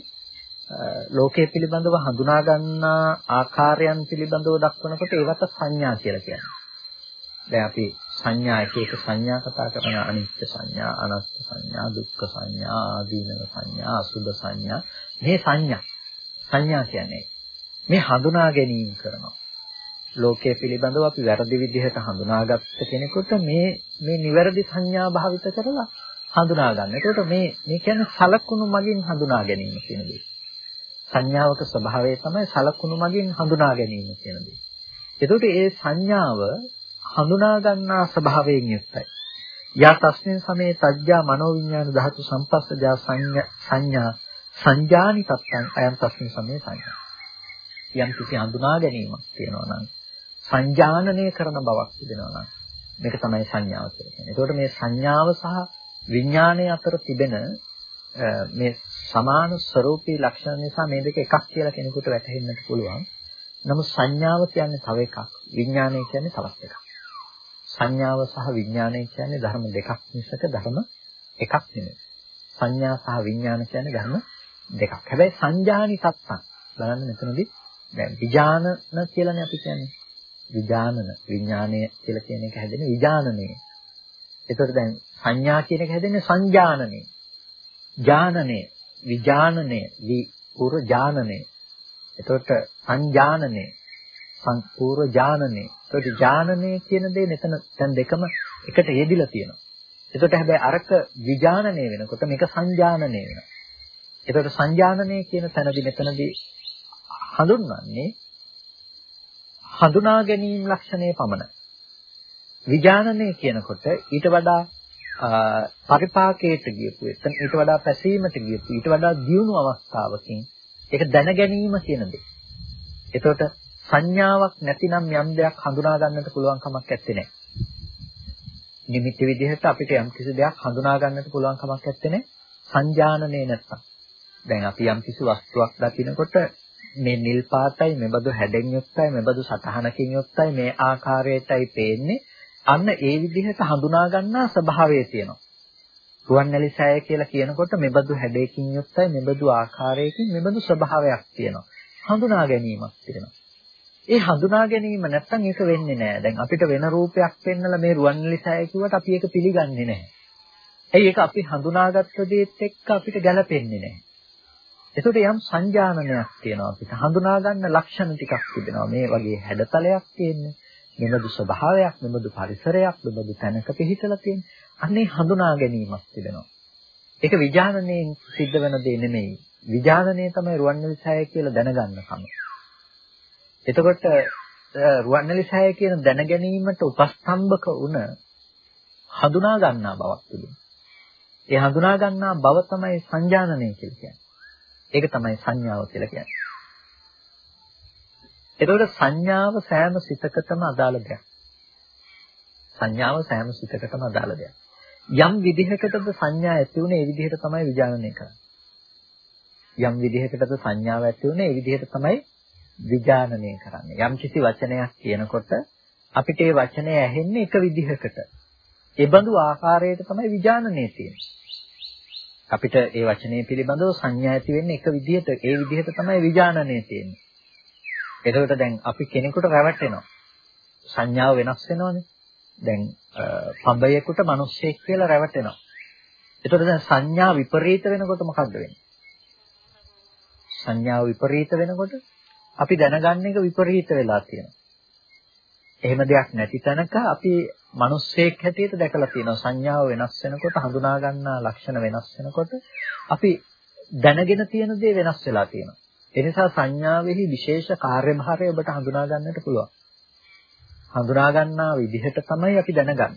ලෝකයේ පිළිබඳව හඳුනා ගන්නා ආකාරයන් පිළිබඳව දක්වනකොට ඒවට සංඥා කියලා කියනවා. දැන් අපි සංඥා එක එක සංඥා කතා කරන අනිත්‍ය සංඥා, අනාත්ම සංඥා, දුක්ඛ සංඥා, ආදීනව සංඥා, අසුභ සංඥා. මේ සංඥා සංඥා කියන්නේ මේ හඳුනා ගැනීම කරනවා. ලෝකයේ පිළිබඳව අපි වැරදි විදිහට හඳුනාගත්ත කෙනෙකුට මේ මේ නිවැරදි සංඥා භාවිත කරලා හඳුනා ගන්න. ඒකට මේ මේ කියන්නේ සලකුණු මගින් හඳුනා ගැනීම කියන දේ. සංඥාවක ස්වභාවය තමයි සලකුණු මගින් හඳුනා ගැනීම කියන දේ. එතකොට ඒ සංඥාව හඳුනා ගන්නා ස්වභාවයෙන් යුක්තයි. යා තස්මින් සමේ තජ්ජා මනෝවිඤ්ඤාණ ධාතු සම්පස්සජා සංඥා සංජානි තත්තං අයම් තස්මින් සමේ සංඥා. යම් කිසි හඳුනා ගැනීමක් තියෙනවා නම් සංජානනය කරන බවක් තිබෙනවා නම් මේක තමයි සංඥාව කියලා කියන්නේ. එතකොට මේ සංඥාව සහ විඥානය අතර තිබෙන මේ සමාන ස්වરૂපී ලක්ෂණ නිසා මේ දෙක එකක් කියලා කෙනෙකුට වැටහෙන්නට පුළුවන්. නමුත් සංඥාව කියන්නේ තව එකක්. විඥානය කියන්නේ තවත් එකක්. සංඥාව සහ විඥානය කියන්නේ ධර්ම දෙකක් මිසක ධර්ම එකක් නෙමෙයි. සංඥා සහ විඥාන කියන්නේ ධර්ම දෙකක්. හැබැයි සංජානි සත්තං බලන්න මෙතනදී දැන් විඥාන කියලානේ අපි කියන්නේ. විඥානන විඥානය කියලා කියන එක හැදෙන්නේ විඥානනේ. ඒතකොට දැන් සංඥා කියන එක හැදෙන්නේ සංජානනේ. ඥානනේ විඥානනේ විපූර්ව ඥානනේ එතකොට සංජානනේ සංපූර්ව ඥානනේ. එතකොට ඥානනේ කියන දේ මෙතන දැන් දෙකම එකට යෙදිලා තියෙනවා. එතකොට හැබැයි අරක විඥානනේ වෙනකොට මේක සංජානනේ වෙනවා. එතකොට සංජානනේ කියන තැනදී මෙතනදී හඳුන්වන්නේ හඳුනා ගැනීම ලක්ෂණය පමණයි. විඥානනේ කියනකොට ඊට වඩා පරිපාකයට ගියපු එතන ඊට වඩා පැසීමට ගියපු ඊට වඩා දියුණු අවස්ථාවකින් ඒක දැන ගැනීම කියන දේ. එතකොට සංඥාවක් නැතිනම් යම් දෙයක් හඳුනා ගන්නට පුළුවන් කමක් නැත්තේ නෑ. නිමිති විදිහට අපිට යම් කිසි දෙයක් හඳුනා ගන්නට පුළුවන් කමක් නැත්තේ සංජානනයේ නැත්තම්. දැන් අපි යම් කිසි වස්තුවක් දකිනකොට මේ නිල් පාටයි මෙබඳු හැඩෙන් යුක්තයි මෙබඳු සතහනකින් යුක්තයි මේ ආකාරයටයි පේන්නේ අන්න ඒ විදිහට හඳුනා ගන්නා ස්වභාවය තියෙනවා. රුවන්වැලි සෑය කියලා කියනකොට මෙබඳු හැඩයකින් යුක්තයි මෙබඳු ආකාරයකින් මෙබඳු ස්වභාවයක් තියෙනවා. හඳුනා ගැනීමක් තියෙනවා. ඒ හඳුනා ගැනීම නැත්තම් ඒක වෙන්නේ නැහැ. දැන් අපිට වෙන රූපයක් පෙන්නලා මේ රුවන්වැලි සෑය කිව්වට අපි ඒක පිළිගන්නේ නැහැ. ඇයි ඒක අපි හඳුනාගත්ත දේත් එක්ක අපිට ගැලපෙන්නේ නැහැ. ඒකට යම් සංජානනයක් තියෙනවා අපිට. හඳුනා ගන්න ලක්ෂණ ටිකක් තිබෙනවා. මේ වගේ හැඩතලයක් තියෙන්නේ. මෙබඳු ස්වභාවයක්, මෙබඳු පරිසරයක්, මෙබඳු තැනක පිහිටලා තියෙන්නේ. අන්නේ හඳුනා ගැනීමක් තිබෙනවා. ඒක විඥානණයෙන් සිද්ධ වෙන දේ නෙමෙයි. විඥානණය තමයි රුවන්වැලි සෑය කියලා දැනගන්නකම. එතකොට රුවන්වැලි සෑය කියන දැනගැනීමට උපස්තම්භක වුණ හඳුනා ගන්නා බවක් තිබෙනවා. ඒ හඳුනා ගන්නා බව තමයි සංජානනය කියලා කියන්නේ. ඒක තමයි සංඥාව කියලා කියන්නේ. එතකොට සංඥාව සෑම සිතකටම අදාළ දෙයක්. සංඥාව සෑම සිතකටම අදාළ දෙයක්. යම් විදිහකටද සංඥා ඇති වුනේ ඒ විදිහට තමයි විඥානනය කරන්නේ. යම් විදිහකටද සංඥාව ඇති වුනේ ඒ විදිහට තමයි විඥානනය කරන්නේ. යම් කිසි වචනයක් කියනකොට අපිට ඒ වචනය ඇහෙන්නේ එක විදිහකට. ඒ බඳු ආකාරයට තමයි විඥානනය තියෙන්නේ. අපිට ඒ වචනේ පිළිබඳව සංඥා ඇති වෙන්නේ එක විදිහට ඒ විදිහට තමයි විඥානනය තියෙන්නේ. එතකොට දැන් අපි කෙනෙකුට රැවටෙනවා. සංඥාව වෙනස් වෙනවනේ. දැන් පඹයෙකුට මිනිස්සෙක් කියලා රැවටෙනවා. එතකොට දැන් සංඥා විපරීත වෙනකොට මොකක්ද වෙන්නේ? සංඥාව විපරීත වෙනකොට අපි දැනගන්න එක විපරීත වෙලා තියෙනවා. එහෙම දෙයක් නැති තැනක අපි මිනිස්සෙක් හැටියට දැකලා තියෙනවා සංඥාව වෙනස් වෙනකොට හඳුනා ගන්නා ලක්ෂණ වෙනස් වෙනකොට අපි දැනගෙන තියෙන දේ වෙනස් වෙලා තියෙනවා. ඒ නිසා සංඥාවෙහි විශේෂ කාර්යභාරය ඔබට හඳුනා ගන්නට පුළුවන්. හඳුනා ගන්නා විදිහට තමයි අපි දැනගන්නේ.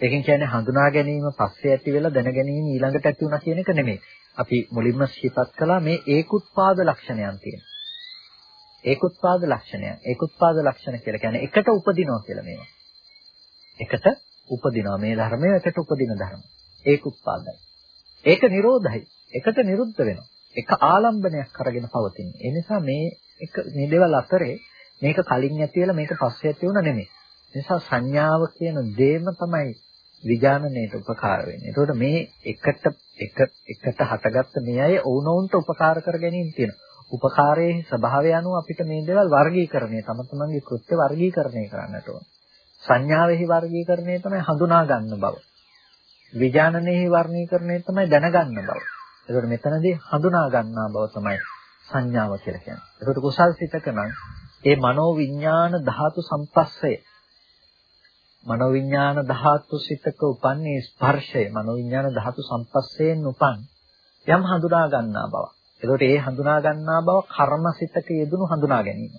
ඒකෙන් කියන්නේ හඳුනා ගැනීම පස්සේ ඇති වෙලා දැන ගැනීම ඊළඟට ඇති වුණා කියන එක නෙමෙයි. අපි මුලින්ම සිහිපත් කළා මේ ඒකුත්පාද ලක්ෂණයන් තියෙනවා. ඒකුත්පාද ලක්ෂණය. ඒකුත්පාද ලක්ෂණ කියලා කියන්නේ එකට උපදිනවා කියලා මේවා. එකට උපදිනවා මේ ධර්මය එකට උපදින ධර්ම. ඒකුත්පාදයි. ඒක නිරෝධයි. එකට නිරුද්ධ වෙනවා. එක ආලම්බනයක් අරගෙන පවතින. ඒ නිසා මේ එක මේ දේවල් අතරේ මේක කලින් ඇති වෙලා මේක පස්සේ ඇති වුණා නෙමෙයි. ඒ නිසා සංඥාව කියන දේම තමයි විඥානණයට උපකාර වෙන්නේ. ඒතකොට මේ එකට එක එකට හටගත්ත මේ අය වුණොන්ට උපකාර කර ගැනීම තියෙනවා. උපකාරයේ ස්වභාවය අනුව අපිට මේ දේවල් වර්ගීකරණය තම තමන්ගේ කෘත්‍ය වර්ගීකරණය කරන්නට ඕන. සංඥාවෙහි වර්ගීකරණය තමයි හඳුනා ගන්න බව. විඥානනයෙහි වර්ගීකරණය තමයි දැනගන්න බව. ඒකට මෙතනදී හඳුනා ගන්නා බව තමයි සංඥාව කියලා කියන්නේ. ඒකට කුසල් සිතක නම් ඒ මනෝ විඥාන ධාතු සම්පස්සය මනෝ විඥාන ධාතු සිතක උපන්නේ ස්පර්ශය මනෝ විඥාන ධාතු සම්පස්සයෙන් උපන් යම් හඳුනා ගන්නා බව. එතකොට ඒ හඳුනා ගන්නා බව කර්මසිතක යෙදුණු හඳුනා ගැනීම.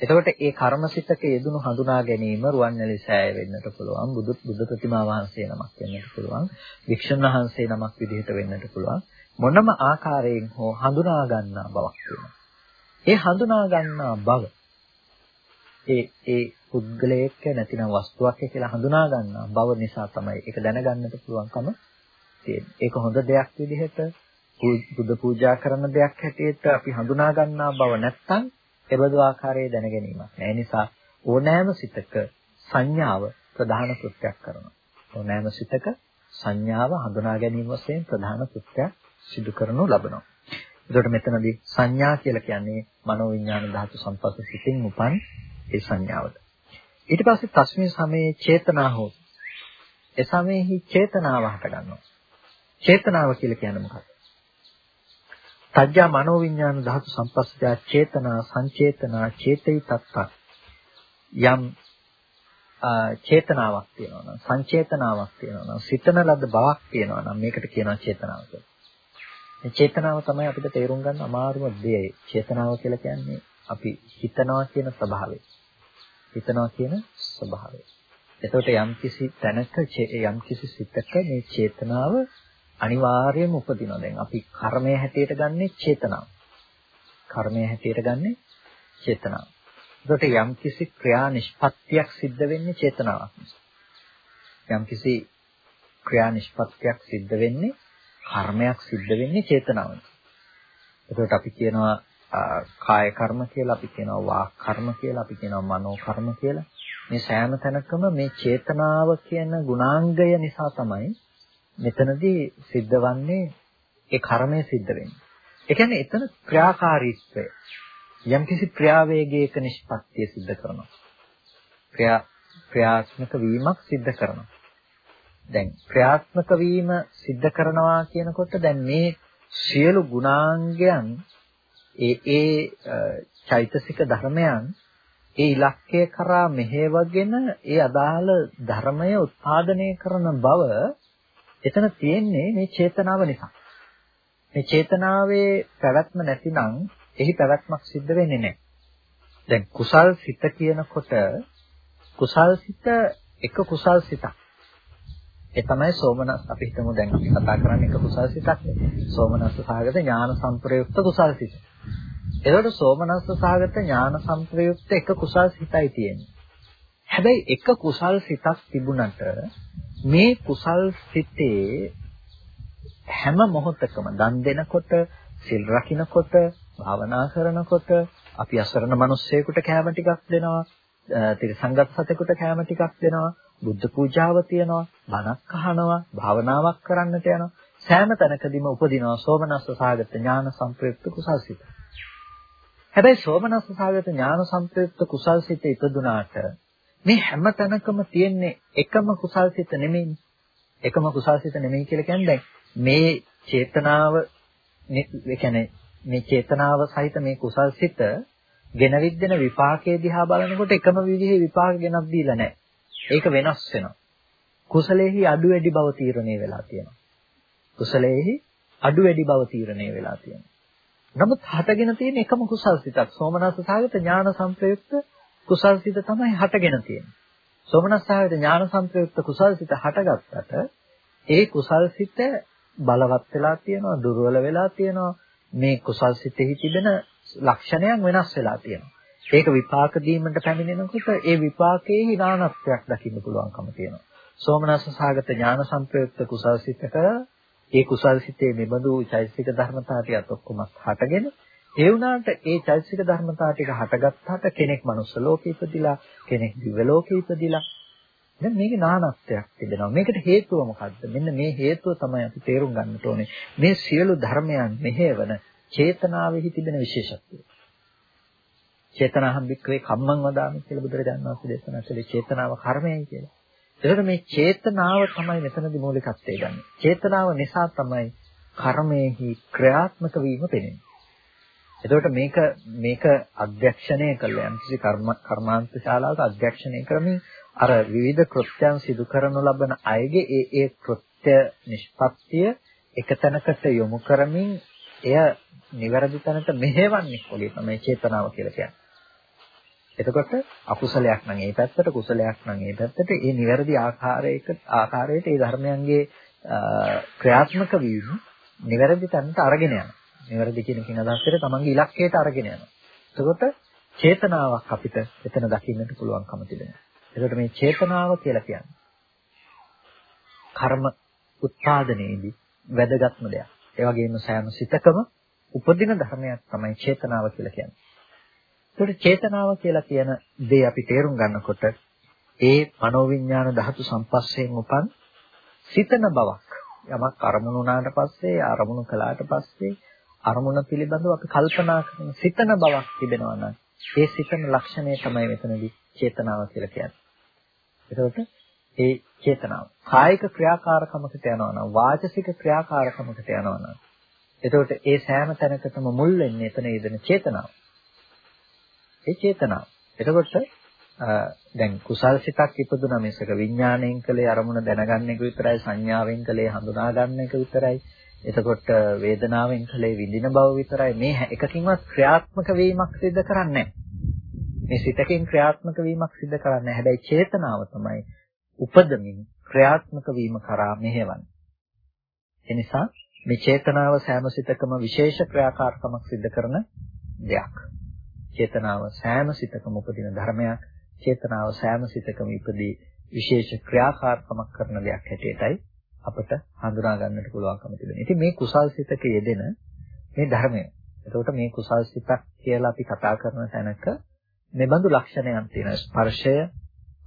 එතකොට ඒ කර්මසිතක යෙදුණු හඳුනා ගැනීම රුවන්වැලි සෑය වෙන්නට පුළුවන් බුදු බුදු ප්‍රතිමා වහන්සේ නමක් වෙන්නට පුළුවන් වික්ෂුන් වහන්සේ නමක් විදිහට වෙන්නට පුළුවන් මොනම ආකාරයෙන් හෝ හඳුනා ගන්නා බවක් වෙනවා. ඒ හඳුනා ගන්නා බව ඒ ඒ පුද්ගලයෙක් නැතිනම් වස්තුවක් කියලා හඳුනා ගන්නා බව නිසා තමයි ඒක දැනගන්නට පුළුවන්කම තියෙන්නේ. ඒක හොඳ දෙයක් විදිහට බුදු පූජා කරන දෙයක් හැටියට අපි හඳුනා ගන්නා බව නැත්නම් එබඳු ආකාරයේ දැන ගැනීමක් නෑ. ඒ නිසා ඕනෑම සිතක සංඥාව ප්‍රධාන කෘත්‍යයක් කරනවා. ඕනෑම සිතක සංඥාව හඳුනා ගැනීම වශයෙන් ප්‍රධාන කෘත්‍යයක් සිදු කරනු ලබනවා. එතකොට මෙතනදී සංඥා කියලා කියන්නේ මනෝවිඤ්ඤාණ ධාතු සම්පස්ස සිතින් උපන් ඒ සංඥාවද. ඊට පස්සේ තස්මේ සමයේ චේතනා හෝ ඒ සමයේහි චේතනාව හට ගන්නවා. චේතනාව කියලා කියන්නේ මොකක්ද? සත්‍යා මනෝවිඤ්ඤාණ ධාතු සම්පස්සජා චේතනා සංචේතනා චේතයි තත්ත යම් චේතනාවක් තියෙනවා නම් සංචේතනාවක් තියෙනවා නම් සිතන ලද බවක් තියෙනවා නම් මේකට කියනවා චේතනාව කියලා. මේ චේතනාව තමයි අපිට තේරුම් ගන්න අමාරුම දේ. චේතනාව කියලා කියන්නේ අපි හිතනවා කියන ස්වභාවය. හිතනවා කියන ස්වභාවය. එතකොට යම්කිසි තැනක යම්කිසි සිතක මේ චේතනාව අනිවාර්යයෙන්ම උපදිනවා. දැන් අපි කර්මය හැටියට ගන්නෙ චේතනාව. කර්මය හැටියට ගන්නෙ චේතනාව. ඒකට යම් කිසි ක්‍රියා නිෂ්පත්තියක් සිද්ධ වෙන්නේ චේතනාවක් නිසා. යම්කිසි ක්‍රියා නිෂ්පත්තියක් සිද්ධ වෙන්නේ කර්මයක් සිද්ධ වෙන්නේ චේතනාවෙන්. එතකොට අපි කියනවා කාය කර්ම කියලා, අපි කියනවා වාක් කර්ම කියලා, අපි කියනවා මනෝ කර්ම කියලා. මේ සෑම තැනකම මේ චේතනාව කියන ගුණාංගය නිසා තමයි මෙතනදී සිද්ධවන්නේ ඒ කර්මය සිද්ධ වෙන්නේ. ඒ කියන්නේ එතන ක්‍රියාකාරීත්වය යම්කිසි ක්‍රියාවේගයක නිෂ්පත්තිය සිද්ධ කරනවා. ක්‍රියා ක්‍රියාත්මක වීමක් සිද්ධ කරනවා. දැන් ක්‍රියාත්මක වීම සිද්ධ කරනවා කියනකොට දැන් මේ සියලු ගුණාංගයන් ඒ ඒ චෛතසික ධර්මයන් ඒ ඉලක්කය කරා මෙහෙවගෙන ඒ අදාළ ධර්මය උත්පාදනය කරන බව එතන තියෙන්නේ මේ චේතනාව නිසා. මේ චේතනාවේ පැවැත්ම නැතිනම් එහි පැවැත්මක් සිද්ධ වෙන්නේ නැහැ. දැන් කුසල් සිත කියනකොට කුසල් සිත එක කුසල් සිතක්. ඒ තමයි සෝමනස් අපි හිතමු දැන් අපි කතා කරන්නේ එක කුසල් සිතක් නේ. සෝමනස් සහගත ඥාන සංප්‍රයුක්ත කුසල් සිත. එතකොට සෝමනස් සහගත ඥාන සංප්‍රයුක්ත එක කුසල් සිතයි තියෙන්නේ. හැබැයි එක කුසල් සිතක් තිබුණට මේ කුසල් සිතේ හැම මොහොතකම දන් දෙනකොට, සිල් රකින්නකොට, භාවනා කරනකොට අපි අසරණ මිනිස්සෙකුට කෑම ටිකක් දෙනවා, තිරසංගත සතෙකුට කෑම ටිකක් දෙනවා, බුද්ධ පූජාව තියනවා, බණක් අහනවා, භාවනාවක් කරන්නට යනවා. සෑම තැනකදීම උපදිනවා සෝමනස්ස සාගත ඥාන සංප්‍රයුක්ත කුසල්සිත. හැබැයි සෝමනස්ස සාගත ඥාන සංප්‍රයුක්ත කුසල්සිත ඉපදුනාට මේ හැම තැනකම තියෙන්නේ එකම කුසල්සිත නෙමෙයි. එකම කුසල්සිත නෙමෙයි කියලා කියන්නේ මේ චේතනාව ඒ කියන්නේ මේ චේතනාව සහිත මේ කුසල්සිත ගෙනවිත් දෙන විපාකයේ දිහා බලනකොට එකම විදිහේ විපාක ගෙනත් දීලා නැහැ. ඒක වෙනස් වෙනවා. කුසලයේහි අඩු වැඩි බව තීරණය වෙලා තියෙනවා. කුසලයේහි අඩු වැඩි බව තීරණය වෙලා තියෙනවා. නමුත් හටගෙන තියෙන එකම කුසල්සිතක් සෝමනස්ස සාගත ඥාන සංප්‍රයුක්ත කුසල්සිත තමයි හටගෙන තියෙන්නේ. සෝමනස්ස සාගත ඥාන සංප්‍රයුක්ත කුසල්සිත හටගත්තට ඒ කුසල්සිත බලවත් වෙලා තියෙනවා, දුර්වල වෙලා තියෙනවා. මේ කුසල්සිතෙහි තිබෙන ලක්ෂණයන් වෙනස් වෙලා තියෙනවා. ඒක විපාක දීමට පැමිණෙනකොට ඒ විපාකයේ හිනානත්වයක් දකින්න පුළුවන්කම තියෙනවා. සෝමනස්ස සාගත ඥාන සංප්‍රයුක්ත කුසල්සිතක ඒ කුසල්සිතේ මෙබඳු චෛතසික ධර්මතා ටිකත් ඔක්කොම හටගෙන ඒ වුණාට ඒ චෛතසික ධර්මතා ටික හටගත්තාට කෙනෙක් මනුස්ස ලෝකෙ ඉපදිලා කෙනෙක් දිව්‍ය ලෝකෙ ඉපදිලා දැන් මේකේ නානත්වයක් තිබෙනවා. මේකට හේතුව මොකද්ද? මෙන්න මේ හේතුව තමයි අපි තේරුම් ගන්නට ඕනේ. මේ සියලු ධර්මයන් මෙහෙවන චේතනාවෙහි තිබෙන විශේෂත්වය. චේතනාහම් වික්‍රේ කම්මං වදාමි කියලා බුදුරජාණන් වහන්සේ දේශනා කළේ චේතනාව කර්මයයි කියලා. ඒකට මේ චේතනාව තමයි මෙතනදී මූලිකත්වය ගන්න. චේතනාව නිසා තමයි කර්මයේහි ක්‍රියාත්මක වීම පෙනෙන්නේ. එතකොට මේක මේක අධ්‍යක්ෂණය කළ යම්කිසි කර්ම කර්මාන්ත ශාලාවක අධ්‍යක්ෂණය කරමින් අර විවිධ කෘත්‍යයන් සිදු කරනු ලබන අයගේ ඒ ඒ කෘත්‍ය නිෂ්පත්තිය එක තැනකට යොමු කරමින් එය නිවැරදි තැනට මෙහෙවන්නේ වගේ තමයි චේතනාව කියලා කියන්නේ. එතකොට අකුසලයක් නම් ඒ පැත්තට කුසලයක් නම් ඒ පැත්තට ඒ නිවැරදි ආකාරයකට ආකාරයට ඒ ධර්මයන්ගේ ක්‍රියාත්මක වීම නිවැරදි තැනට අරගෙන යනවා. නිවැරදි කියන කින අදහසට තමන්ගේ ඉලක්කයට අරගෙන යනවා. එතකොට චේතනාවක් අපිට එතන දකින්නට පුළුවන්කම තිබෙනවා. එතකොට මේ චේතනාව කියලා කියන්නේ කර්ම උත්පාදනයේදී වැදගත්ම දෙයක්. ඒ වගේම සෑම සිතකම උපදින ධර්මයක් තමයි චේතනාව කියලා කියන්නේ. ඒකට චේතනාව කියලා කියන දේ අපි තේරුම් ගන්නකොට ඒ මනෝවිඤ්ඤාණ ධාතු සම්පස්සයෙන් උපන් සිතන බවක් යමක් අරමුණු වුණාට පස්සේ අරමුණු කළාට පස්සේ අරමුණ පිළිබඳව අපි කල්පනා කරන සිතන බවක් තිබෙනවා නම් ඒ සිතන ලක්ෂණය තමයි මෙතනදී චේතනාව කියලා කියන්නේ. එතකොට ඒ චේතනාව කායික ක්‍රියාකාරකමකට යනවා නම් වාචසික ක්‍රියාකාරකමකට යනවා නම් එතකොට ඒ සෑම තැනකටම මුල් වෙන්නේ එතන යෙදෙන චේතනාව. ඒ චේතනාව. එතකොට දැන් කුසල් සිතක් ඉපදුනා මිසක විඥාණයෙන් කලේ අරමුණ දැනගන්න එක විතරයි සංඥාවෙන් කලේ හඳුනා ගන්න එක විතරයි. එතකොට වේදනාවෙන් කලේ විඳින බව විතරයි මේ එකකින්වත් ක්‍රියාත්මක වීමක් සිදු කරන්නේ මේ සිතකින් ක්‍රියාත්මක වීමක් සිදු කරන්නේ හැබැයි චේතනාව තමයි උපදමින් ක්‍රියාත්මක වීම කරා මෙහෙවන්නේ. එනිසා මේ චේතනාව සෑම සිතකම විශේෂ ක්‍රියාකාරකමක් සිදු කරන දෙයක්. චේතනාව සෑම සිතකම උපදින ධර්මයක්. චේතනාව සෑම සිතකම ඉපදී විශේෂ ක්‍රියාකාරකමක් කරන දෙයක් හැටියටයි අපට හඳුනා ගන්නට පුළුවන්කම තිබෙනවා. ඉතින් මේ කුසල් සිතක යෙදෙන මේ ධර්මය. එතකොට මේ කුසල් සිතක් කියලා අපි කතා කරන තැනක මෙබඳු ලක්ෂණයන් තියෙන ස්පර්ශය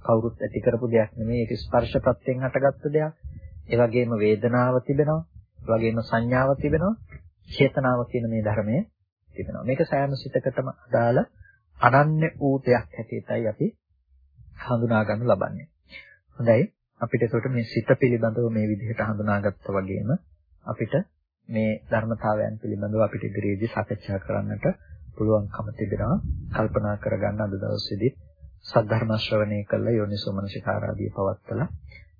කවුරුත් ඇති කරපු දෙයක් නෙමෙයි. ඒක ස්පර්ශ ප්‍රත්‍යයෙන් හටගත්ත දෙයක්. ඒ වගේම වේදනාව තිබෙනවා. ඒ වගේම සංඥාව තිබෙනවා. චේතනාව කියන මේ ධර්මය තිබෙනවා. මේක සෑම සිතකටම අදාළ අනන්‍ය වූ දෙයක් හැටියටයි අපි හඳුනා ගන්න ලබන්නේ. හොඳයි. අපිට ඒකට මේ සිත පිළිබඳව මේ විදිහට හඳුනාගත්තා වගේම අපිට මේ ධර්මතාවයන් පිළිබඳව අපිට ඉදිරියේදී සාකච්ඡා කරන්නට පුළුවන්කම තිබෙනවා. කල්පනා කරගන්න අද දවසේදී සද්ධර්ම ශ්‍රවණය කළ යෝනිසෝමනසිකාරාදී පවත්තලා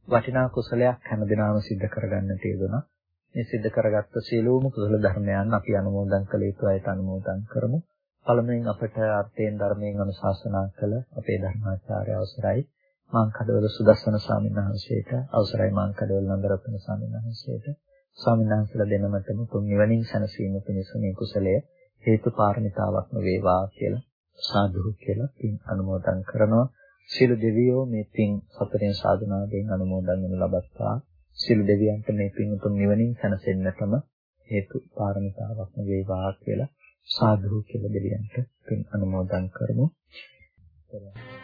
වටිනා කුසලයක් හැමදිනම සිද්ධ කරගන්නට යෙදුණා. මේ සිද්ධ කරගත්ත සියලුම කුසල ධර්මයන් අපි අනුමෝදන් කළ යුතු අයට අනුමෝදන් කරමු. පළමුවෙන් අපට අර්ථයෙන් ධර්මයෙන් අනුශාසනා කළ අපේ ධර්මාචාර්ය අවසරයි මාංකඩවල සුදස්සන ස්වාමීන් වහන්සේට අවසරයි මාංකඩවල නන්දරත්න ස්වාමීන් වහන්සේට ස්වාමීන් වහන්සේලා දෙනමතම තුන් නිවනින් සැනසීම පිණිස මේ කුසලය හේතු පාරමිතාවක්ම වේවා කියලා සාදු කියලා පින් අනුමෝදන් කරනවා සියලු දෙවියෝ මේ පින් සතරෙන් සාධනාවෙන් අනුමෝදන් වනු ලබත්තා සියලු දෙවියන්ට මේ පින් උතුම් නිවනින් සැනසෙන්නටම හේතු පාරමිතාවක්ම වේවා කියලා සාදු කියලා දෙවියන්ට පින් අනුමෝදන් කරමු. Thank you.